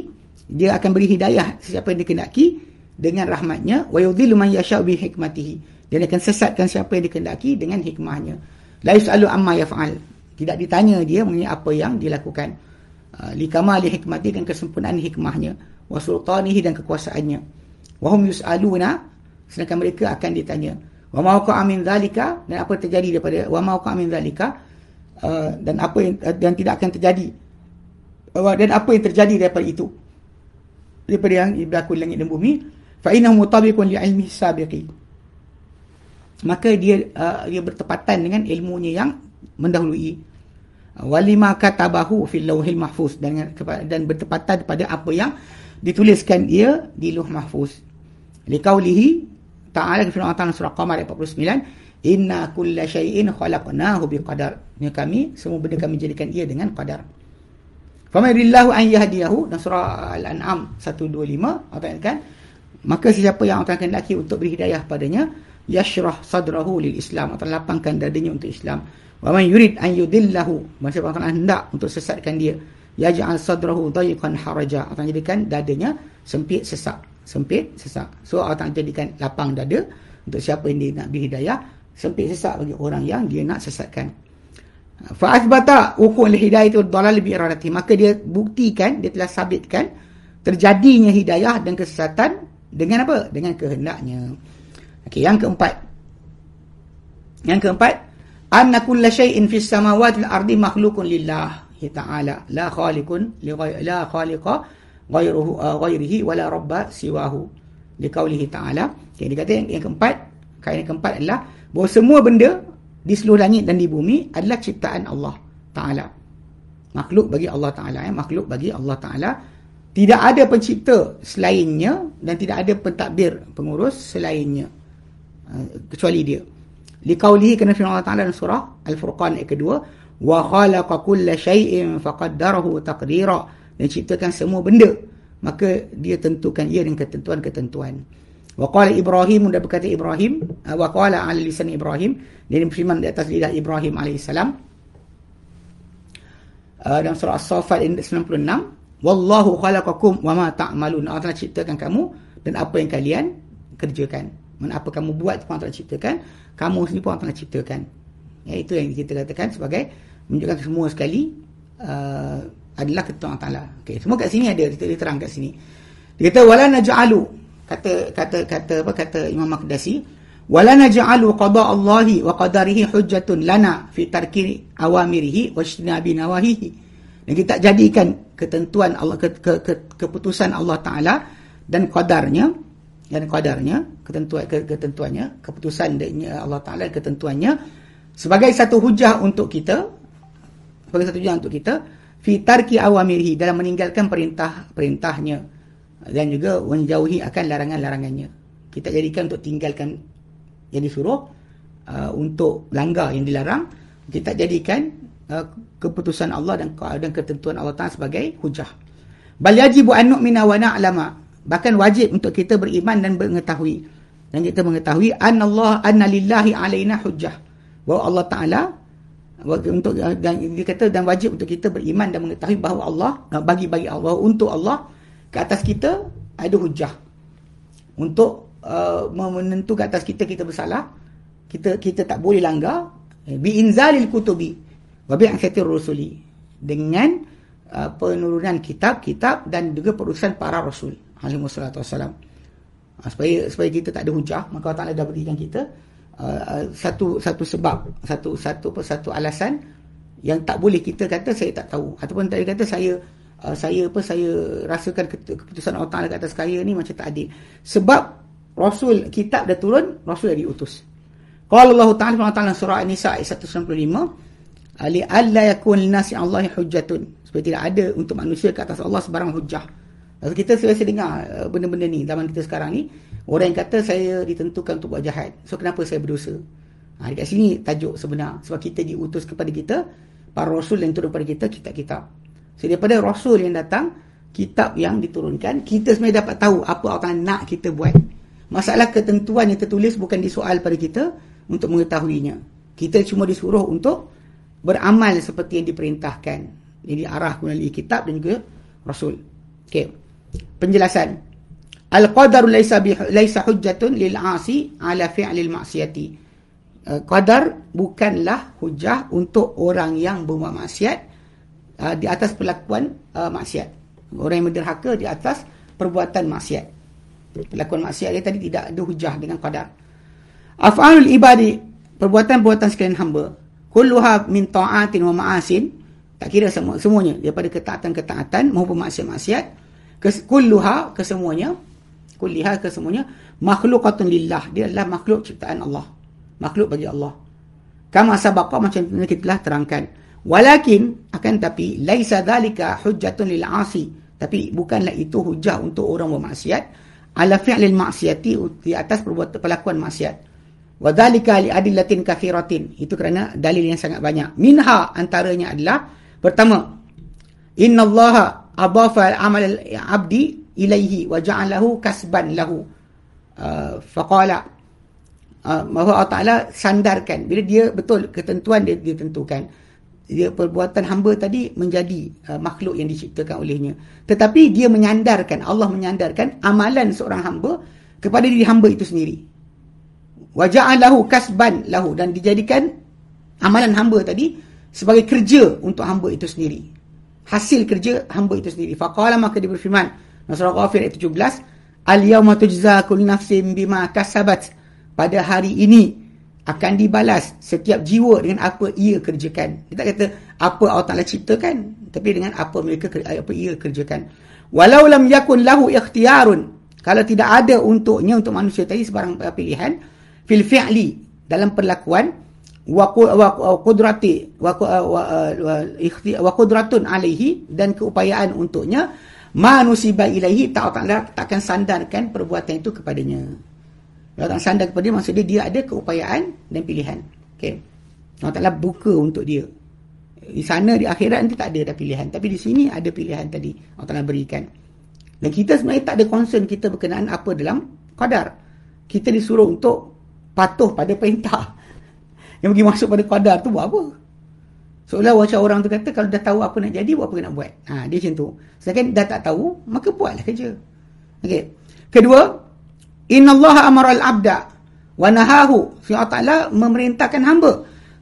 Speaker 1: dia akan beri hidayah siapa yang dikehendaki dengan rahmatnya. Wa yudhillu man yasha bi hikmatihi dia akan sesatkan siapa yang dikehendaki dengan hikmahnya. La yusalu amma yaf'al. Tidak ditanya dia mengenai apa yang dilakukan uh, li kamali hikmati dan kesempurnaan hikmahnya wa sultanihi dan kekuasaannya. Wa hum yusaluna sedangkan mereka akan ditanya wa ma waqa min zalika? Dan apa terjadi daripada wa ma waqa min zalika? Uh, dan apa yang dan tidak akan terjadi. Uh, dan apa yang terjadi daripada itu? Daripada yang berlaku di langit dan bumi fa innahu mutabiqun li ilmi sabiqi. Maka dia uh, dia bertepatan dengan ilmunya yang mendahului walima katabahu fil lauhil mahfuz dan dan bertepatan pada apa yang dituliskan ia di lauh mahfuz. Liqaulihi ta'ala fi firman surah qamar ayat 49 inna kulla shay'in khalaqnahu biqadar. Ini kami semua benda kami jadikan ia dengan qadar. Famarillahu an yahdiyahu. Dan surah Al-An'am 125 Allah kan maka siapa yang Allah kehendaki untuk beri hidayah padanya yashrah sadrahu lil Islam. Atau lapangkan dadanya untuk Islam. Wa man yurid an yudillahu. Masa Allah hendak untuk sesatkan dia. Yaj'al sadrahu dayiqan haraja. Atau jadikan dadanya sempit sesak. Sempit sesak. So Allah jadikan lapang dada untuk siapa yang dia nak beri hidayah sempit sesak bagi orang yang dia nak sesatkan. Fa athbata ukul hidayah itu dalal bi iradati. Maka dia buktikan dia telah sabitkan terjadinya hidayah dan kesesatan dengan apa? Dengan kehendaknya. Okey yang keempat. Yang keempat anna kull shay'in fis samawati wal ardi makhluqun lillah ta'ala la khaliqun li la khaliqa ghayruhu uh, ghayrihi wala rabba siwahu liqaulihi ta'ala okay, dia kata yang, yang keempat kaedah keempat adalah bahawa semua benda di seluruh langit dan di bumi adalah ciptaan Allah Ta'ala. Makhluk bagi Allah Ta'ala. Eh? Makhluk bagi Allah Ta'ala. Tidak ada pencipta selainnya dan tidak ada pentadbir pengurus selainnya. Uh, kecuali dia. Liqaulihi kena firman Allah Ta'ala dalam surah Al-Furqan ayat kedua. Wa khalaqa kulla syai'in faqaddarahu taqdira. Dan ciptakan semua benda. Maka dia tentukan ia dengan ketentuan-ketentuan. Wa qala Ibrahim dan berkata Ibrahim uh, wa qala ala lisan Ibrahim dia berfirman di atas lidah Ibrahim alaihi salam uh, dalam surah As-Saffat ayat 96 wallahu khalaqakum wama ta'malun Allah telah ciptakan kamu dan apa yang kalian kerjakan apa kamu buat pun Allah telah ciptakan. Kamu sendiri pun Allah telah ciptakan. Ya, itu yang kita katakan sebagai menunjukkan semua sekali uh, adalah ketua Allah okay. semua kat sini ada kita terang kat sini. Dia kata wala naj'alu kata kata kata apa kata Imam Maqdisi wala naj'alu qada Allahi wa qadarihi hujjatun lana fi tarki awamirihi wa ijtinabi nawahihi. Dan kita jadikan ketentuan Allah ke, ke, ke, keputusan Allah Taala dan qadarnya dan qadarnya ketentuan ke, ketentuannya keputusan Allah Taala ketentuannya sebagai satu hujah untuk kita sebagai satu hujah untuk kita fi tarki awamirihi dalam meninggalkan perintah-perintahnya dan juga menjauhi akan larangan-larangannya. Kita jadikan untuk tinggalkan yang disuruh uh, untuk langgar yang dilarang, kita jadikan uh, keputusan Allah dan dan ketentuan Allah Taala sebagai hujah. Bal yajibu an nu'mina wa na'lama. Bahkan wajib untuk kita beriman dan mengetahui. Dan kita mengetahui Allah anna lillahi alaina hujjah. Bahawa Allah Taala untuk dan dia kata dan wajib untuk kita beriman dan mengetahui bahawa Allah bagi bagi Allah untuk Allah ke atas kita ada hujah untuk uh, menentukan atas kita kita bersalah kita kita tak boleh langgar eh, bi inzalil kutubi wa bi akhatir rusuli. Dengan uh, penurunan kitab-kitab dan juga perusahaan para rasul alaihi wassalam uh, supaya supaya kita tak ada hujah maka Allah Taala dah berikan kita uh, satu satu sebab satu satu satu alasan yang tak boleh kita kata saya tak tahu ataupun tak kata saya uh, saya apa saya rasakan keputusan Allah Taala atas saya ni macam tak adil. Sebab Rasul kitab dah turun, Rasul dah diutus. Qala Allah Taala dalam surah An-Nisa ayat 195, ali alla yakun linasi Allah hujjatun. Supaya tidak ada untuk manusia ke atas Allah sebarang hujah. Kita selalu dengar uh, benda-benda ni zaman kita sekarang ni, orang yang kata saya ditentukan untuk buat jahat. So kenapa saya berdosa? Ha, dekat sini tajuk sebenar. Sebab kita diutus kepada kita, para rasul yang turun kepada kita, kitab-kitab. So, daripada Rasul yang datang, kitab yang diturunkan, kita sebenarnya dapat tahu apa Allah nak kita buat. Masalah ketentuan yang tertulis bukan disoal pada kita untuk mengetahuinya. Kita cuma disuruh untuk beramal seperti yang diperintahkan. Jadi arah melalui kitab dan juga Rasul. Okey. Penjelasan. Al-qadar laysa bi laysa hujjatun lil 'asi 'ala fi'lil ma'siyati. Uh, qadar bukanlah hujah untuk orang yang berbuat maksiat uh, di atas perlakuan uh, maksiat. Orang yang menderhaka di atas perbuatan maksiat. Perlakuan maksiat dia tadi tidak ada hujah dengan qadar. Af'alul ibadi, perbuatan-perbuatan sekalian hamba, kulluha min ta'atin wa ma'asin, tak kira semua, semuanya daripada ketaatan-ketaatan maupun maksiat-maksiat, kes, kulluha kesemuanya, kulliha kesemuanya, makhlukatun lillah. Dia adalah makhluk ciptaan Allah. Makhluk bagi Allah. Kama sabaqa macam kita telah terangkan. Walakin akan tapi laisa dzalika hujjatun lil 'asi. Tapi bukanlah itu hujah untuk orang bermaksiat ala fi'lil maksiati di atas perbuatan perlakuan maksiat. Wa dzalika li adillatin kathiratin. Itu kerana dalil yang sangat banyak. Minha antaranya adalah pertama innallaha ilaihi wa ja'alahu kasban lahu. Uh, faqala uh, bahawa Allah Ta'ala sandarkan. Bila dia betul ketentuan dia ditentukan. Dia perbuatan hamba tadi menjadi uh, makhluk yang diciptakan olehnya. Tetapi dia menyandarkan Allah menyandarkan amalan seorang hamba kepada diri hamba itu sendiri. Waja'alahu kasban lahu. Dan dijadikan amalan hamba tadi sebagai kerja untuk hamba itu sendiri hasil kerja hamba itu sendiri faqala maka dia berfirman surah ghafir ayat 17 al yawma tujza kullu nafsin bima kasabat pada hari ini akan dibalas setiap jiwa dengan apa ia kerjakan. Kita kata apa Allah Taala ciptakan, tapi dengan apa mereka apa ia kerjakan. Walau lam yakun lahu ikhtiyarun, kalau tidak ada untuknya untuk manusia tadi sebarang pilihan fil fi'li dalam perlakuan wa qudrati wa wa qudratun alaihi dan keupayaan untuknya manusiba ilaihi tak takkan sandarkan perbuatan itu kepadanya. Allah Ta'ala sandar kepada dia maksudnya dia ada keupayaan dan pilihan. Okay. Allah Ta'ala buka untuk dia. Di sana di akhirat nanti tak ada dah pilihan. Tapi di sini ada pilihan tadi Allah Ta'ala berikan. Dan kita sebenarnya tak ada concern kita berkenaan apa dalam qadar. Kita disuruh untuk patuh pada perintah. Yang pergi masuk pada qadar tu buat apa? Seolah macam orang tu kata kalau dah tahu apa nak jadi, buat apa nak buat. Ha, dia macam tu. Sedangkan dah tak tahu, maka buatlah kerja. Okey. Kedua, Inna Allah amara al-abda wa nahahu. Allah Ta'ala memerintahkan hamba.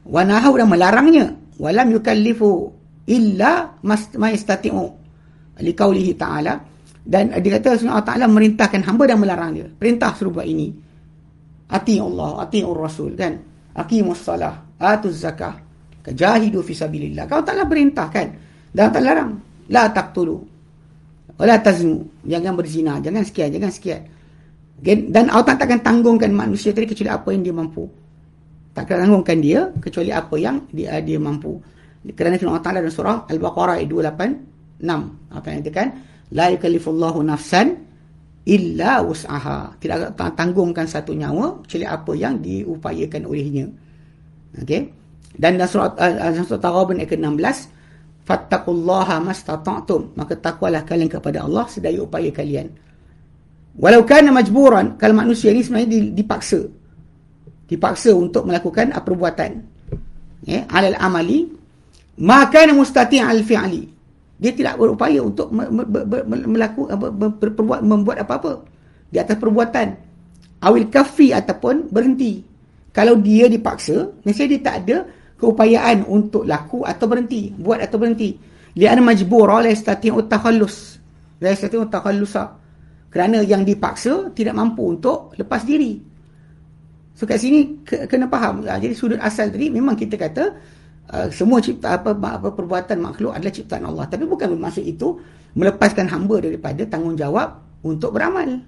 Speaker 1: Wa nahahu dan melarangnya. Walam yukallifu illa ma yastati'u. Likaulihi ta'ala. Dan dia kata Allah Ta'ala merintahkan hamba dan melarang dia. Perintah suruh buat ini. Ati Allah, ati Rasul kan. Aqimus salah, atuz zakah. Kajahidu fi sabilillah. Kau taklah perintah kan. Dan tak larang. La taqtulu. Wala tazmu. Jangan berzina. Jangan sekian. Jangan sekian. Dan Allah tak akan tanggungkan manusia tadi kecuali apa yang dia mampu. Tak akan tanggungkan dia kecuali apa yang dia dia mampu. Kerana firman Allah dalam surah Al-Baqarah ayat 286. Apa yang dikatakan? La yukallifullahu nafsan illa wus'aha. Tidak tanggungkan satu nyawa kecuali apa yang diupayakan olehnya. Okey. Dan dalam surah Al-Taghabun ayat ke-16, fattaqullaha mastata'tum, maka takwalah kalian kepada Allah sedaya upaya kalian. Walau kana majburan, kalau manusia ini sebenarnya dipaksa. Dipaksa untuk melakukan perbuatan. Ya, alal amali, maka mustati' al-fi'li. Dia tidak berupaya untuk melakukan membuat apa-apa di atas perbuatan. Awil kafi ataupun berhenti. Kalau dia dipaksa, mesti dia tak ada keupayaan untuk laku atau berhenti, buat atau berhenti. Lian majbura la yastati'u takhallus. La yastati'u takhallusa. Kerana yang dipaksa tidak mampu untuk lepas diri. So kat sini kena faham. Ha, jadi sudut asal tadi memang kita kata uh, semua cipta apa, apa perbuatan makhluk adalah ciptaan Allah. Tapi bukan bermaksud itu melepaskan hamba daripada tanggungjawab untuk beramal.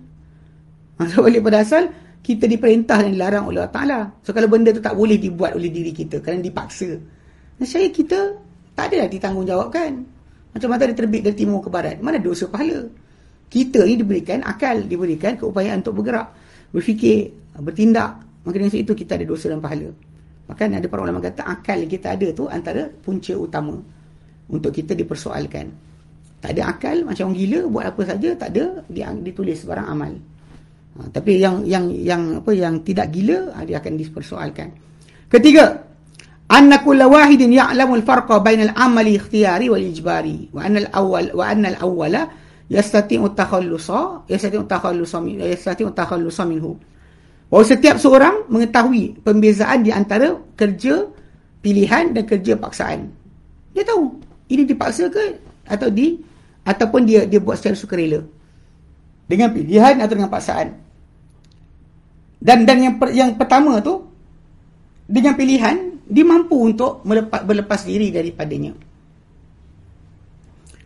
Speaker 1: Maksud balik pada asal kita diperintah dan dilarang oleh Allah Ta'ala. So kalau benda tu tak boleh dibuat oleh diri kita kerana dipaksa. Saya kita tak ada ditanggungjawabkan. Macam mana dia terbit dari timur ke barat. Mana dosa pahala? Kita ni diberikan akal, diberikan keupayaan untuk bergerak, berfikir, bertindak. Maka dengan itu kita ada dosa dan pahala. Maka ada para ulama kata akal kita ada tu antara punca utama untuk kita dipersoalkan. Tak ada akal macam orang gila buat apa saja tak ada ditulis barang amal. Ha, tapi yang yang yang apa yang tidak gila ha, dia akan dipersoalkan. Ketiga, anna kullu wahidin ya'lamu al-farqa baina al-amali ikhtiyari wal ijbari wa anna al-awwal wa anna al-awwala yastati'u takhallusa yastati'u takhallusa yastati'u takhallusa minhu. Bahawa setiap seorang mengetahui pembezaan di antara kerja pilihan dan kerja paksaan. Dia tahu ini dipaksa ke atau di ataupun dia dia buat secara sukarela dengan pilihan atau dengan paksaan. Dan dan yang per, yang pertama tu dengan pilihan dia mampu untuk melepas, berlepas diri daripadanya.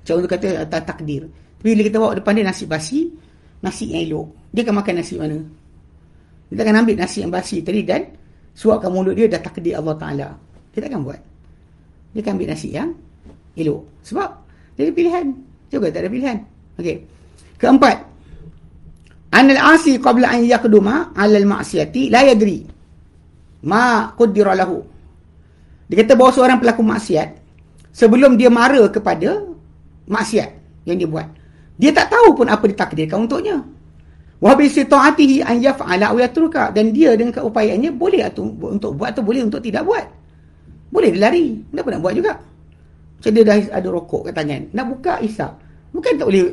Speaker 1: Contoh kata atas takdir. Bila kita bawa depan dia nasi basi, nasi yang elok. Dia akan makan nasi mana? Dia akan ambil nasi yang basi tadi dan suapkan mulut dia dah takdir Allah Ta'ala. Dia takkan buat. Dia akan ambil nasi yang elok. Sebab dia ada pilihan. Juga tak ada pilihan. Okey. Keempat, Anal asi qabla an yaqduma 'ala al-ma'siyati la yadri ma qaddara lahu. Dia kata bahawa seorang pelaku maksiat sebelum dia mara kepada maksiat yang dia buat, dia tak tahu pun apa ditakdirkan untuknya. Wa bi sita'atihi an yaf'ala aw yatruka. Dan dia dengan keupayaannya boleh atau untuk buat atau boleh untuk tidak buat. Boleh dia lari, kenapa nak buat juga? Macam dia dah ada rokok kat tangan, nak buka isap. Bukan tak boleh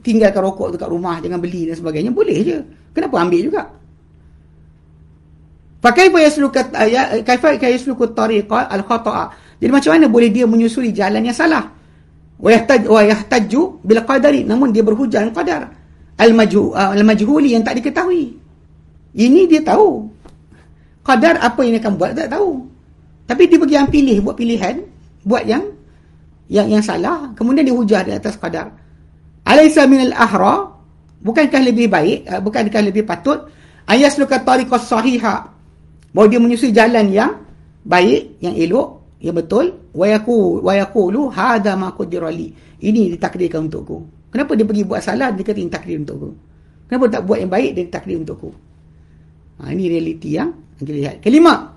Speaker 1: tinggalkan rokok tu kat rumah jangan beli dan sebagainya. Boleh je. Kenapa ambil juga? Pakai apa yasluku ya kaifa yasluku tariqa al khata'a jadi macam mana boleh dia menyusuri jalan yang salah? Wa yahtaj wa yahtaju bil qadari. Namun dia berhujah qadar uh, al majhuli yang tak diketahui ini dia tahu qadar apa yang akan buat tak tahu tapi dia bagi yang pilih buat pilihan buat yang yang yang salah kemudian dia hujah di atas qadar Alaysa minal ahra? Bukankah lebih baik, uh, bukankah lebih patut ayasluka tariqas sahiha? Bahawa dia menyusui jalan yang baik, yang elok, yang betul, wa yaku wa yaqulu hadha ma qaddara li. Ini ditakdirkan untukku. Kenapa dia pergi buat salah dia kata ini takdir untukku? Kenapa tak buat yang baik dia takdir untukku? Ha, ini realiti yang kita lihat. Kelima,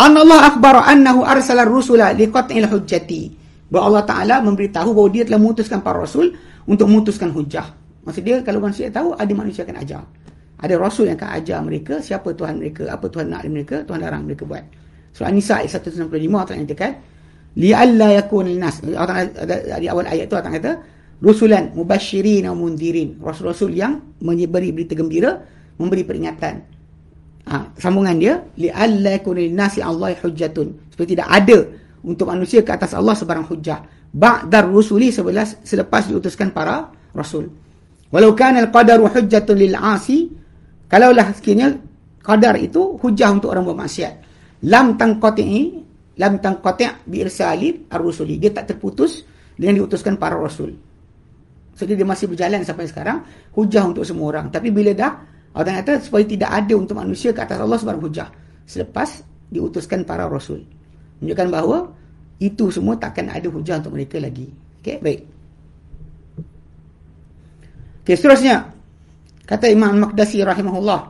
Speaker 1: Allah akhbara annahu arsala ar-rusula liqat'il hujjati. Bahawa Allah Taala memberitahu bahawa dia telah mengutuskan para rasul untuk memutuskan hujah. Maksud dia kalau manusia tahu ada manusia akan ajar. Ada rasul yang akan ajar mereka siapa Tuhan mereka, apa Tuhan nak mereka, Tuhan larang mereka buat. Surah An-Nisa ayat 165 telah nyatakan li alla yakun linnas di awal ayat tu Allah kata rusulan mubasyirin wa mundirin. Rasul-rasul yang memberi berita gembira memberi peringatan. Ha, sambungan dia li alla yakun linnas Allah hujjatun. Supaya tidak ada untuk manusia ke atas Allah sebarang hujjah. Ba'dar rusuli sebelas selepas diutuskan para rasul. Walau kana al-qadaru hujjatun lil 'asi kalaulah sekiranya qadar itu hujah untuk orang bermaksiat lam tangqati'i lam tanqati' bi irsali ar-rusuli. Dia tak terputus dengan diutuskan para rasul jadi dia masih berjalan sampai sekarang hujah untuk semua orang. Tapi bila dah Allah kata supaya tidak ada untuk manusia ke atas Allah sebarang hujah. Selepas diutuskan para rasul. Menunjukkan bahawa itu semua takkan ada hujah untuk mereka lagi. Okey baik. Okey seterusnya. Kata Imam Al-Maqdisi rahimahullah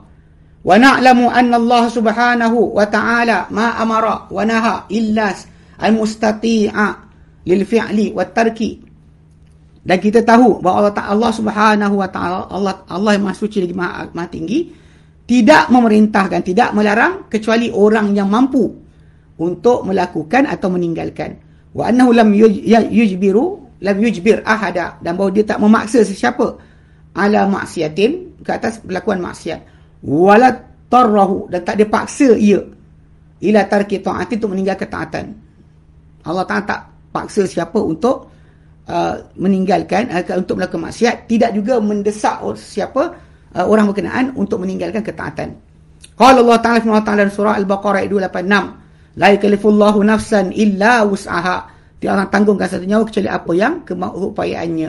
Speaker 1: wa na'lamu anna Allah subhanahu wa ta'ala ma amara wa naha illa al-mustati'a lil fi'li wa tarki dan kita tahu bahawa Allah Allah Subhanahu wa taala Allah Allah yang Maha Suci lagi Maha, Maha Tinggi tidak memerintahkan tidak melarang kecuali orang yang mampu untuk melakukan atau meninggalkan. Wa annahu lam ya, yujbiru lam yujbir ahada. Dan bahawa dia tak memaksa sesiapa. Ala maksiatin ke atas perlakuan maksiat. Wala tarrahu dan tak dipaksa ia. Ila tarki taati untuk meninggalkan taatan. Allah Taala tak paksa siapa untuk uh, meninggalkan uh, untuk melakukan maksiat tidak juga mendesak siapa uh, orang berkenaan untuk meninggalkan ketaatan. Qala Allah Taala fi dalam surah al-baqarah ayat 286 la yukallifullahu nafsan illa wus'aha. Dia akan tanggungkan satu nyawa kecuali apa yang kemaupayaannya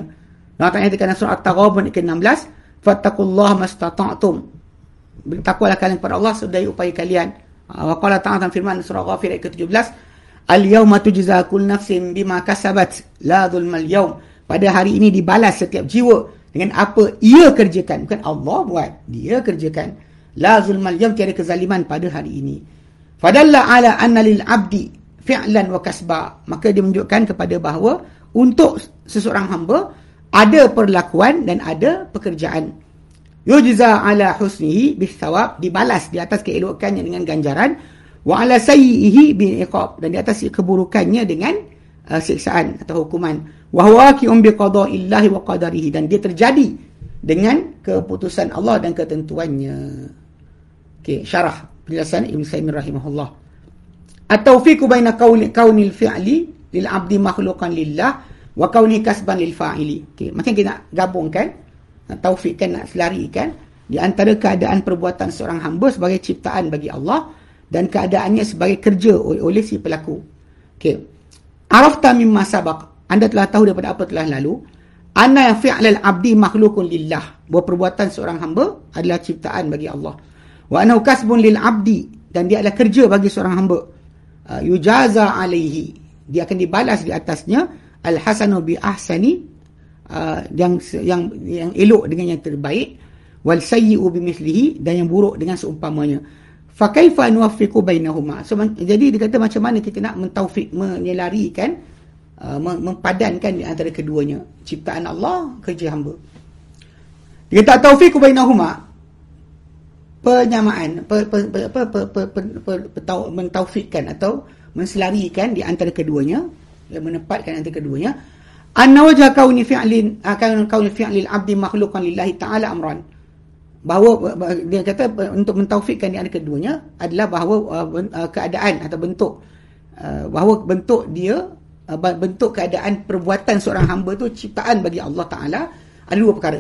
Speaker 1: Allah Taala dalam surah at-taghabun ayat 16 fattaqullaha mastata'tum. Bertakwalah kalian kepada Allah sedaya upaya kalian. Ah, wa qala ta'ala firman surah Ghafir ayat ke-17, "Al-yawma tujza kullu nafsin bima kasabat, la dzulmal yawm." Pada hari ini dibalas setiap jiwa dengan apa ia kerjakan. Bukan Allah buat, dia kerjakan. La zulmal yawm tiada kezaliman pada hari ini. Fadalla ala anna lil 'abdi fi'lan wa kasba. Maka dia menunjukkan kepada bahawa untuk seseorang hamba ada perlakuan dan ada pekerjaan yujza ala husnihi bisawab dibalas di atas keelokannya dengan ganjaran wa ala sayyihi bi iqab. Dan di atas keburukannya dengan uh, siksaan atau hukuman. Wa huwa qium bi qada'illahi wa qadarihi. Dan dia terjadi dengan keputusan Allah dan ketentuannya. Okey syarah penjelasan Ibn Saimin rahimahullah. At-tawfiqu baina kauni kaunil fi'li lil 'abdi makhluqan lillah wa kauni kasban lil fa'ili. Okey macam kita nak gabungkan nak taufikkan, nak selarikan di antara keadaan perbuatan seorang hamba sebagai ciptaan bagi Allah dan keadaannya sebagai kerja oleh, oleh si pelaku. Okey. Arafta mimma sabaq. Anda telah tahu daripada apa telah lalu. Anna fi'lal abdi makhlukun lillah. Bahawa perbuatan seorang hamba adalah ciptaan bagi Allah. Wa annahu kasbun lil abdi. Dan dia adalah kerja bagi seorang hamba. Uh, yujaza alaihi. Dia akan dibalas di atasnya. Al-hasanu bi ahsani uh, yang yang yang elok dengan yang terbaik wal sayyi'u bimithlihi dan yang buruk dengan seumpamanya fa kaifa nuwaffiqu bainahuma. So jadi dia kata macam mana kita nak mentaufik menyelarikan uh, mempadankan antara keduanya. Ciptaan Allah kerja hamba. Dia kata taufiqu bainahuma. Penyamaan pe, pe, pe, pe, pe, pe, pe, pe, pe, mentaufikkan atau menselarikan di antara keduanya yang menempatkan antara keduanya. Anna wajha kauni fi'lin akan kauni fi'lil abdi makhluqan lillahi ta'ala amran bahawa dia kata untuk mentaufikkan yang keduanya adalah bahawa uh, keadaan atau bentuk. Uh, bahawa bentuk dia uh, bentuk keadaan perbuatan seorang hamba tu ciptaan bagi Allah Taala ada dua perkara.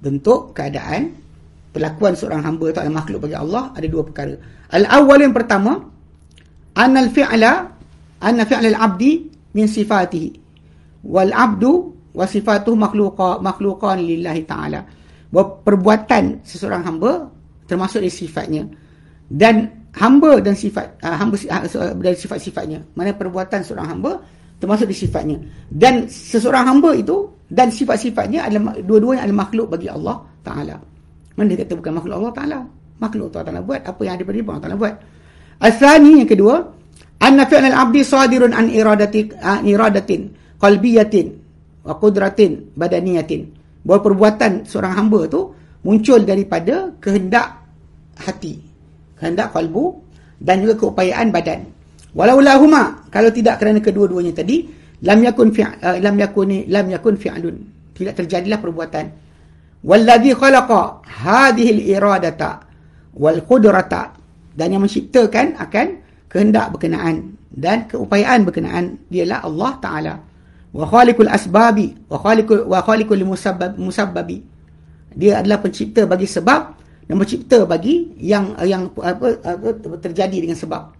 Speaker 1: Bentuk keadaan perlakuan seorang hamba adalah makhluk bagi Allah ada dua perkara. Al awwal yang pertama anal fi'la anna fi'lal abdi min sifatihi. Wal abdu wa sifatuhu makhluqa makhluqan lillahi taala bahawa perbuatan seseorang hamba termasuk dari sifatnya. Dan hamba dan sifat uh, hamba uh, dari sifat-sifatnya. Mana perbuatan seorang hamba termasuk di sifatnya. Dan seseorang hamba itu dan sifat-sifatnya adalah dua-duanya adalah makhluk bagi Allah taala. Mana dia kata bukan makhluk Allah taala? Makhluk Allah taala buat apa yang ada pada dia Allah taala buat. Asani yang kedua anna fi'l al-'abdi sadirun an iradati an iradatin qalbiyatin wa qudratin badaniyatin bahawa perbuatan seorang hamba tu muncul daripada kehendak hati kehendak kalbu dan juga keupayaan badan. Walau lahuma kalau tidak kerana kedua-duanya tadi lam yakun fi uh, lam yakun lam yakun fi'lun tidak terjadilah perbuatan. Wallazi khalaqa hadhihi al-iradata wal qudrata. Dan yang menciptakan akan kehendak berkenaan dan keupayaan berkenaan. Dialah Allah taala wa khaliqul asbabi wa khaliqul wa khaliqul musabbab musabbabi. Dia adalah pencipta bagi sebab dan pencipta bagi yang yang apa, apa terjadi dengan sebab.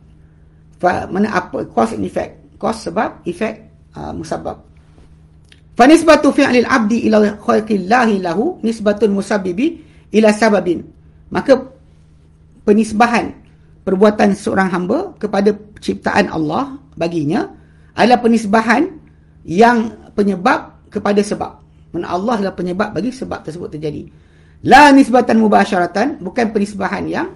Speaker 1: Fa mana apa cause and effect. Cause sebab effect uh, musabab fa nisbatu fi'lil abdi ila khalqillahi lahu nisbatun musabbibi ila sababin. Maka penisbahan perbuatan seorang hamba kepada ciptaan Allah baginya adalah penisbahan yang penyebab kepada sebab mana Allah adalah penyebab bagi sebab tersebut terjadi la nisbatan mubasyaratan bukan penisbahan yang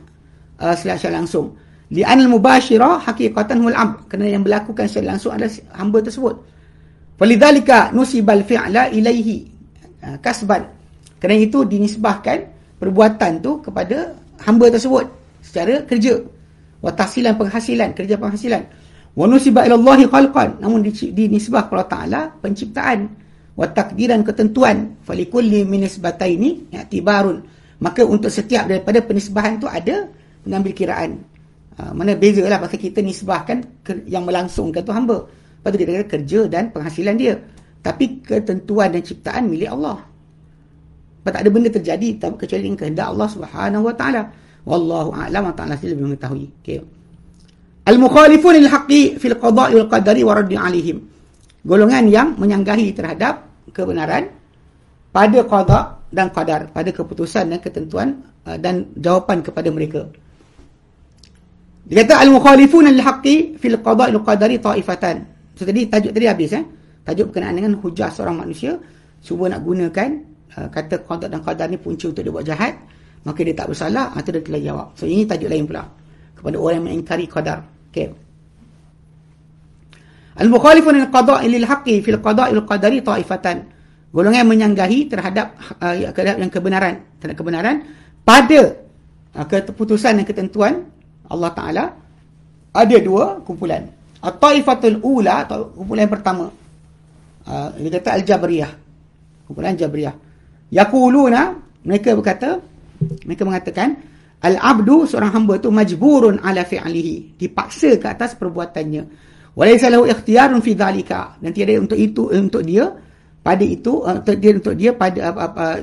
Speaker 1: uh, secara langsung Li'an al-mubashirah hakikatan huwal abd. Kerana yang melakukan secara langsung adalah hamba tersebut. Falidhalika nusibal fi'la ilaihi ha, kasban. Kerana itu dinisbahkan perbuatan tu kepada hamba tersebut secara kerja. Wa tahsilan penghasilan, kerja penghasilan. Wa nusiba ila Allahi khalqan. Namun dinisbah kepada Ta'ala penciptaan. Wa takdiran ketentuan. Falikulli minisbataini i'tibarun. Maka untuk setiap daripada penisbahan tu ada pengambil kiraan. Ha, mana beza lah pasal kita nisbahkan yang melangsungkan tu hamba. Lepas tu kata kerja dan penghasilan dia. Tapi ketentuan dan ciptaan milik Allah. Lepas tak ada benda terjadi kecuali dengan kehendak Allah subhanahu wa ta'ala. Wallahu a'lam wa ta'ala lebih mengetahui. Okay. Al-mukhalifun il-haqi fil qada'i wal qadari wa raddi alihim. Golongan yang menyanggahi terhadap kebenaran pada qada' dan qadar. Pada keputusan dan ketentuan uh, dan jawapan kepada mereka. Dia kata al-mukhalifun al-haqqi fil qada'i al-qadari ta'ifatan. So tadi tajuk tadi habis eh. Tajuk berkenaan dengan hujah seorang manusia cuba nak gunakan uh, kata qada dan qadar ni punca untuk dia buat jahat, maka dia tak bersalah atau dia telah jawab. So ini tajuk lain pula kepada orang yang mengingkari qadar. Okey. Al-mukhalifun al-qada'i lil-haqqi fil qada'i al-qadari ta'ifatan. Golongan yang menyanggahi terhadap uh, yang kebenaran, terhadap kebenaran pada uh, keputusan dan ketentuan Allah Ta'ala ada dua kumpulan. At-Taifatul Ula kumpulan pertama. Uh, dia kata Al-Jabriyah. Kumpulan Jabriyah Yakuluna mereka berkata mereka mengatakan Al-Abdu seorang hamba tu majburun ala fi'alihi dipaksa ke atas perbuatannya. Walaysa lahu ikhtiyarun fi dhalika. Dan tiada untuk itu untuk dia pada itu uh, dia untuk dia pada uh, uh,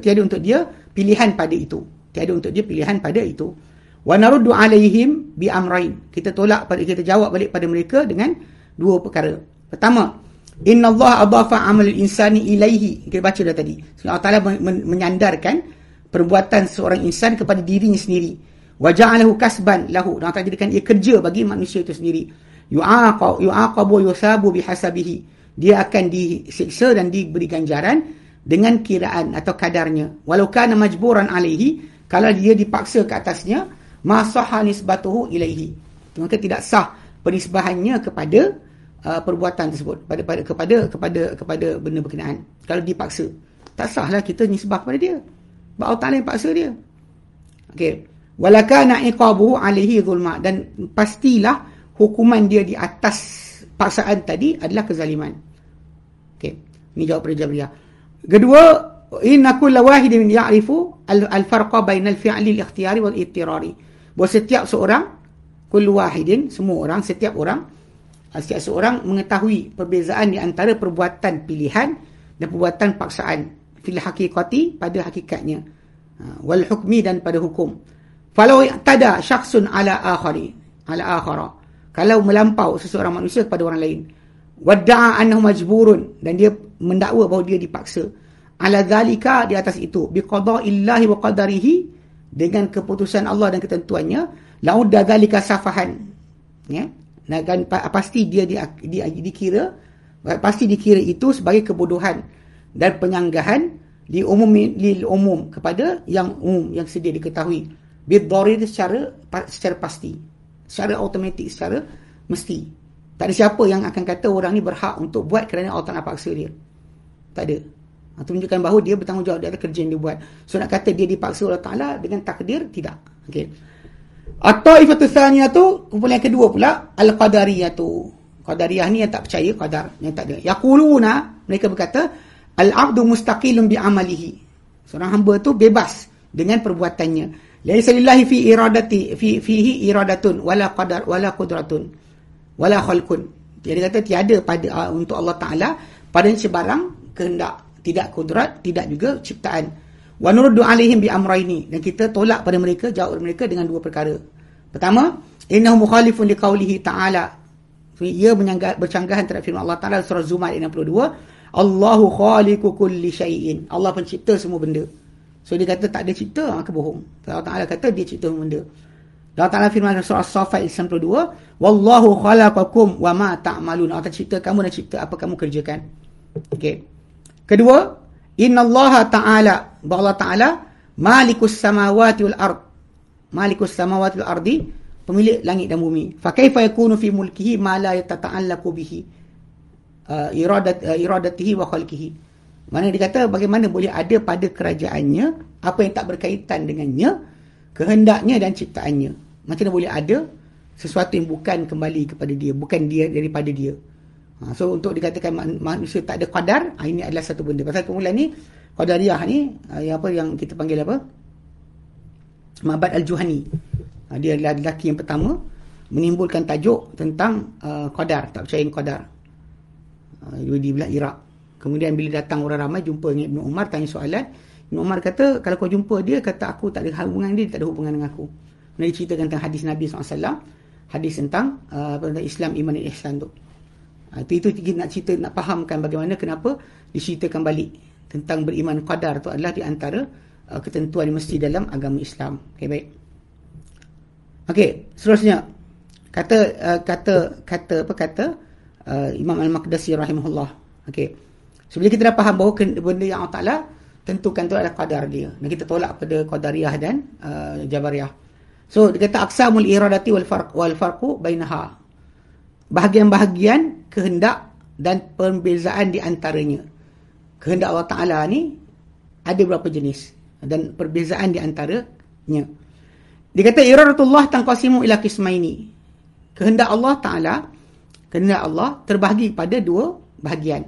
Speaker 1: tiada untuk dia pilihan pada itu. Tiada untuk dia pilihan pada itu. Wa naruddu alaihim bi amrain kita tolak pada kita jawab balik pada mereka dengan dua perkara. Pertama innallaha adafa amal insani ilaihi. Kita baca dah tadi. Allah Taala menyandarkan perbuatan seorang insan kepada dirinya sendiri. Wa ja'alahu kasban lahu. Dan Allah jadikan ia kerja bagi manusia itu sendiri. Yu'aqabu yu'aqabu yusabu bihasabihi. Dia akan disiksa dan diberi ganjaran dengan kiraan atau kadarnya. Walau kana majburan alaihi kalau dia dipaksa ke atasnya ma sahha nisbatuhu ilaihi. Maka tidak sah penisbahannya kepada uh, perbuatan tersebut. Pada, pada kepada kepada kepada benda berkenaan. Kalau dipaksa. Tak sahlah kita nisbah kepada dia sebab Allah Taala yang paksa dia. Okey. Walakana iqabuhu alaihi zulma. Dan pastilah hukuman dia di atas paksaan tadi adalah kezaliman. Okey. Ini jawab pada Jabriyah. Kedua inna kulla wahidin ya'rifu al-farqa bainal fi'li al-ikhtiyari wal-ittirari bahawa setiap seorang kullu wahidin semua orang setiap orang setiap seorang mengetahui perbezaan di antara perbuatan pilihan dan perbuatan paksaan fil haqiqati pada hakikatnya. Ah, wal hukmi dan pada hukum. Falau tada syakhsun ala akhari ala akhara. Kalau melampau seseorang manusia kepada orang lain. Wadda'a annahu majburun. Dan dia mendakwa bahawa dia dipaksa. Ala zalika di atas itu. Biqada'illahi wa qadarihi. Dengan keputusan Allah dan ketentuannya. Laudda dzalika safahan. Ya? Dan pasti dia di, di, dikira pasti dikira itu sebagai kebodohan dan penyanggahan di umum lil umum kepada yang umum yang sedia diketahui bidharir secara secara pasti secara automatik secara mesti tak ada siapa yang akan kata orang ni berhak untuk buat kerana Allah tak paksa dia tak ada itu menunjukkan bahawa dia bertanggungjawab dari kerja yang dia buat. So nak kata dia dipaksa oleh Ta'ala dengan takdir, tidak. Okay. At-taifatu tsaniyah tu kumpulan kedua pula al-qadariyah tu. Qadariyah ni yang tak percaya qadar, yang tak ada. Yaquluna mereka berkata al-'abdu mustaqilun bi amalihi. Seorang hamba tu bebas dengan perbuatannya. Laisa lillahi fi iradati fi fihi iradatun wala qadar wala qudratun wala khalqun. Dia kata tiada pada uh, untuk Allah Taala pada sebarang kehendak, tidak kudrat, tidak juga ciptaan. Wa nurdu alaihim bi amrayni dan kita tolak pada mereka, jawab mereka dengan dua perkara. Pertama, innahu mukhalifun liqaulihi ta'ala. Ia menyanggah, bercanggahan terhadap firman Allah Taala surah Zumar 62, Allahu khaliqu kulli syai'in. Allah pencipta semua benda. So dia kata tak ada cipta, maka bohong. Allah Ta'ala kata dia cipta benda. Allah Ta'ala firman dalam surah As-Safat 92, Wallahu khalaqakum wa ma ta'malun. Allah cipta kamu dan cipta apa kamu kerjakan. Okey. Kedua, Inna Allah Ta'ala, Allah Ta'ala, Malikus samawati wal ard. Malikus samawati wal ardi, pemilik langit dan bumi. Fa kaifa yakunu fi mulkihi ma la yatata'allaqu bihi. Uh, iradat, uh, iradatihi wa khalqihi. Mana dia kata bagaimana boleh ada pada kerajaannya apa yang tak berkaitan dengannya, kehendaknya dan ciptaannya. Macam mana boleh ada sesuatu yang bukan kembali kepada dia, bukan dia daripada dia. Ha, so untuk dikatakan manusia tak ada qadar, ha, ini adalah satu benda. Pasal kemuliaan ni, qadariyah ni, ha, yang apa yang kita panggil apa? Mabad Al-Juhani. Ha, dia adalah lelaki yang pertama menimbulkan tajuk tentang uh, qadar, tak percaya qadar. Uh, di belah Iraq. Kemudian bila datang orang ramai jumpa dengan Ibn Umar tanya soalan. Ibn Umar kata kalau kau jumpa dia kata aku tak ada hubungan dia, tak ada hubungan dengan aku. Dia cerita tentang hadis Nabi SAW. Hadis tentang uh, Islam, Iman dan Ihsan tu. Uh, itu, itu kita nak cerita, nak fahamkan bagaimana kenapa diceritakan balik. Tentang beriman qadar tu adalah di antara uh, ketentuan yang mesti dalam agama Islam. Okay, baik. Okey, seterusnya. Kata, uh, kata, kata, apa kata uh, Imam Al-Maqdasi rahimahullah. Okey. So, bila kita dah faham bahawa benda yang Allah Ta'ala tentukan tu adalah qadar dia. Dan kita tolak pada qadariyah dan uh, jabariyah. So, dia kata aksamul iradati wal, farq, wal farqu bainaha. Bahagian-bahagian kehendak dan perbezaan di antaranya. Kehendak Allah Ta'ala ni ada berapa jenis. Dan perbezaan di antaranya. Dia kata iradatullah tangqasimu ila kismaini. Kehendak Allah Ta'ala, kehendak Allah terbahagi pada dua bahagian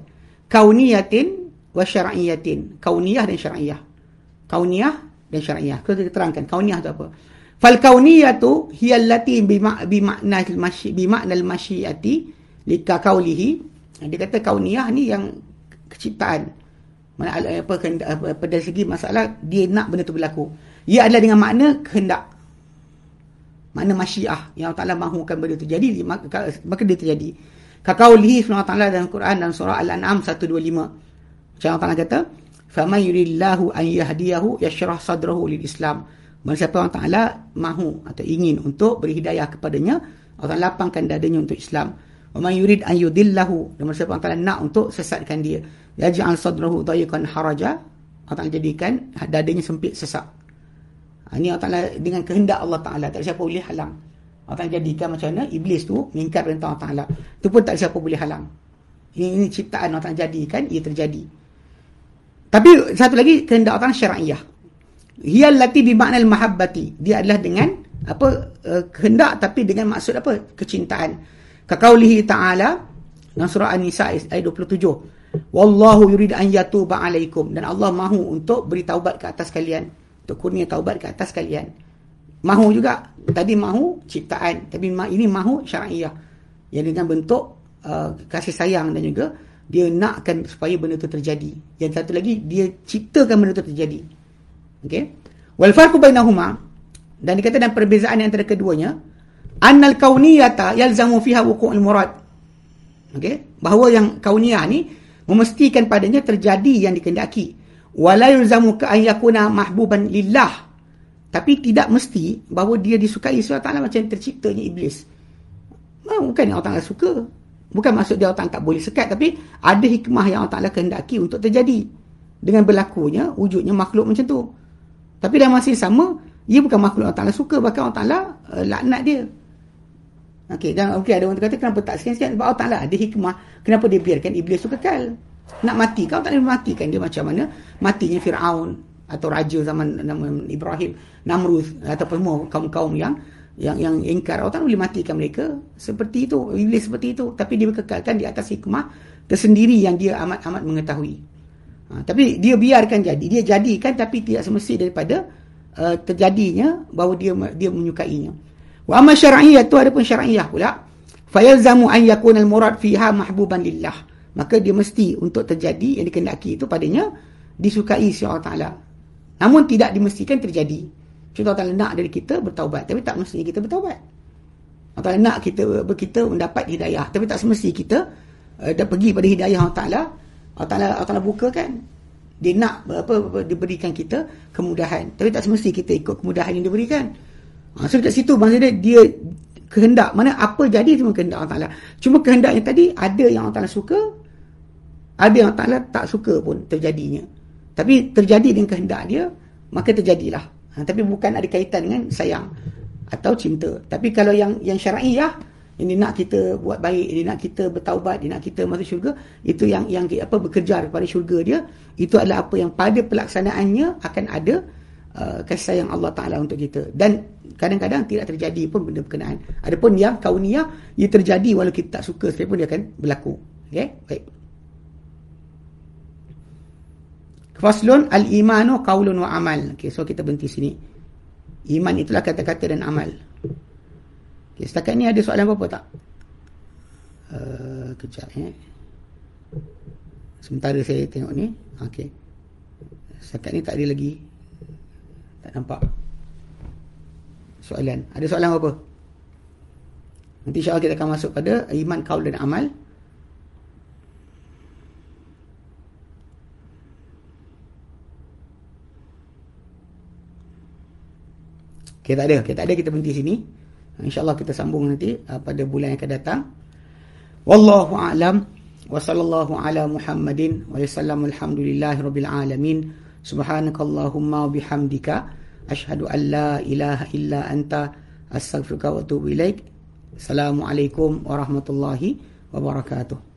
Speaker 1: kauniyatin wa syar'iyatin. Kauniyah dan syar'iyah. Kauniyah dan syar'iyah. Kita terangkan kauniyah tu apa. Fal hiya allati bi makna al-mashi bi makna al-masyiati li kaulihi. Dia kata kauniyah ni yang keciptaan. Mana apa, apa pada segi masalah dia nak benda tu berlaku. Ia adalah dengan makna kehendak. Makna masyiah yang Allah Ta'ala mahukan benda itu. Jadi, maka, maka dia terjadi. Kakaulihi Allah Ta'ala dalam Quran dan surah Al-An'am 125. Macam Allah Ta'ala kata, فَمَنْ an yahdiyahu yashrah sadrahu lil Islam." Mana siapa Allah Ta'ala mahu atau ingin untuk beri hidayah kepadanya, Allah Ta'ala lapangkan dadanya untuk Islam. وَمَنْ yurid an yudillahu, Dan mana siapa Allah Ta'ala nak untuk sesatkan dia. yaj'al sadrahu ضَيِكَنْ haraja, Allah Ta'ala jadikan dadanya sempit sesak. Ini Allah Ta'ala dengan kehendak Allah Ta'ala. Tak siapa boleh halang. Allah Ta'ala jadikan macam mana iblis tu mengingkar perintah Allah Ta'ala. Itu pun tak siapa boleh halang. Ini, ini ciptaan Allah Ta'ala jadikan, ia terjadi. Tapi satu lagi, kehendak Allah Ta'ala syara'iyah. Hiya allati bimakna al-mahabbati. Dia adalah dengan apa uh, kehendak tapi dengan maksud apa? Kecintaan. Kakaulihi ta'ala dalam surah An-Nisa ayat 27. Wallahu yurid an yatuba alaikum. Dan Allah mahu untuk beri taubat ke atas kalian. Untuk kurnia taubat ke atas kalian. Mahu juga. Tadi mahu ciptaan. Tapi ini mahu syariah. Yang dengan bentuk uh, kasih sayang dan juga dia nakkan supaya benda itu terjadi. Yang satu lagi, dia ciptakan benda itu terjadi. Okay. Wal farqu bainahuma dan dikata dan perbezaan antara keduanya annal kauniyata yalzamu fiha wuqu'ul murad. Okay. Bahawa yang kauniyah ni memastikan padanya terjadi yang dikehendaki. Wala yalzamu ka an yakuna mahbuban lillah tapi tidak mesti bahawa dia disukai Allah macam terciptanya iblis. Bukan yang Allah Ta'ala suka. Bukan maksud dia Allah tak boleh sekat. Tapi ada hikmah yang Allah Ta'ala kehendaki untuk terjadi. Dengan berlakunya, wujudnya makhluk macam tu. Tapi dalam masa sama, ia bukan makhluk Allah Ta'ala suka. Bahkan Allah Ta'ala uh, laknat dia. Okey, dan okey ada orang kata kenapa tak sekian-sekian? Sebab Allah Ta'ala ada hikmah. Kenapa dia biarkan iblis tu kekal? Nak mati. Kau tak boleh matikan dia macam mana? Matinya Fir'aun atau raja zaman nama Ibrahim, Namrud ataupun semua kaum-kaum yang yang yang ingkar. Allah Ta'ala boleh matikan mereka. Seperti itu. Iblis seperti itu. Tapi dia kekalkan di atas hikmah tersendiri yang dia amat-amat mengetahui. Ha, tapi dia biarkan jadi. Dia jadikan tapi tidak semesti daripada uh, terjadinya bahawa dia dia menyukainya. Wa amma syar'iyyah tu ada pun syar'iyyah pula fayalzamu an yakuna al-murad fiha mahbuban lillah maka dia mesti untuk terjadi yang dikehendaki itu padanya disukai si Allah Ta'ala namun tidak dimestikan terjadi Contoh Allah nak dari kita bertaubat. Tapi tak mesti kita bertaubat. Allah nak kita kita mendapat hidayah. Tapi tak semesti kita uh, dah pergi pada hidayah Allah Ta'ala. Allah Ta'ala, Ta'ala buka kan. Dia nak apa, apa, diberikan kita kemudahan. Tapi tak semesti kita ikut kemudahan yang diberikan. Ha, so dekat situ maksudnya dia kehendak. Mana apa jadi cuma kehendak Allah Ta'ala. Cuma kehendak yang tadi ada yang Allah Ta'ala suka. Ada yang Ta'ala tak suka pun terjadinya. Tapi terjadi dengan kehendak dia. Maka terjadilah. Ha, tapi bukan ada kaitan dengan sayang atau cinta. Tapi kalau yang yang syar'iyah yang dia nak kita buat baik dia nak kita bertaubat dia nak kita masuk syurga itu yang yang apa bekerja kepada syurga dia itu adalah apa yang pada pelaksanaannya akan ada uh, kasih sayang Allah Taala untuk kita. Dan kadang-kadang tidak terjadi pun benda berkenaan. Adapun yang kauniyah ia terjadi walau kita tak suka sekalipun dia akan berlaku. Okey? Baik Faslun al-imanu qaulun wa amal. Okey, so kita berhenti sini. Iman itulah kata-kata dan amal. Okey, setakat ni ada soalan apa-apa tak? Uh, kejap eh. Sementara saya tengok ni. Okey. Setakat ni tak ada lagi. Tak nampak. Soalan. Ada soalan apa? Nanti insya kita akan masuk pada iman, kaul dan amal. Okay, tak ada. Okay, tak ada. Kita berhenti sini. InsyaAllah kita sambung nanti uh, pada bulan yang akan datang. Wallahu a'lam. Wa sallallahu ala Muhammadin. Wa sallam alhamdulillahi rabbil alamin. Subhanakallahumma wa bihamdika. Ashhadu an la ilaha illa anta. Astaghfirullah wa atubu ilaik. Assalamualaikum warahmatullahi wabarakatuh.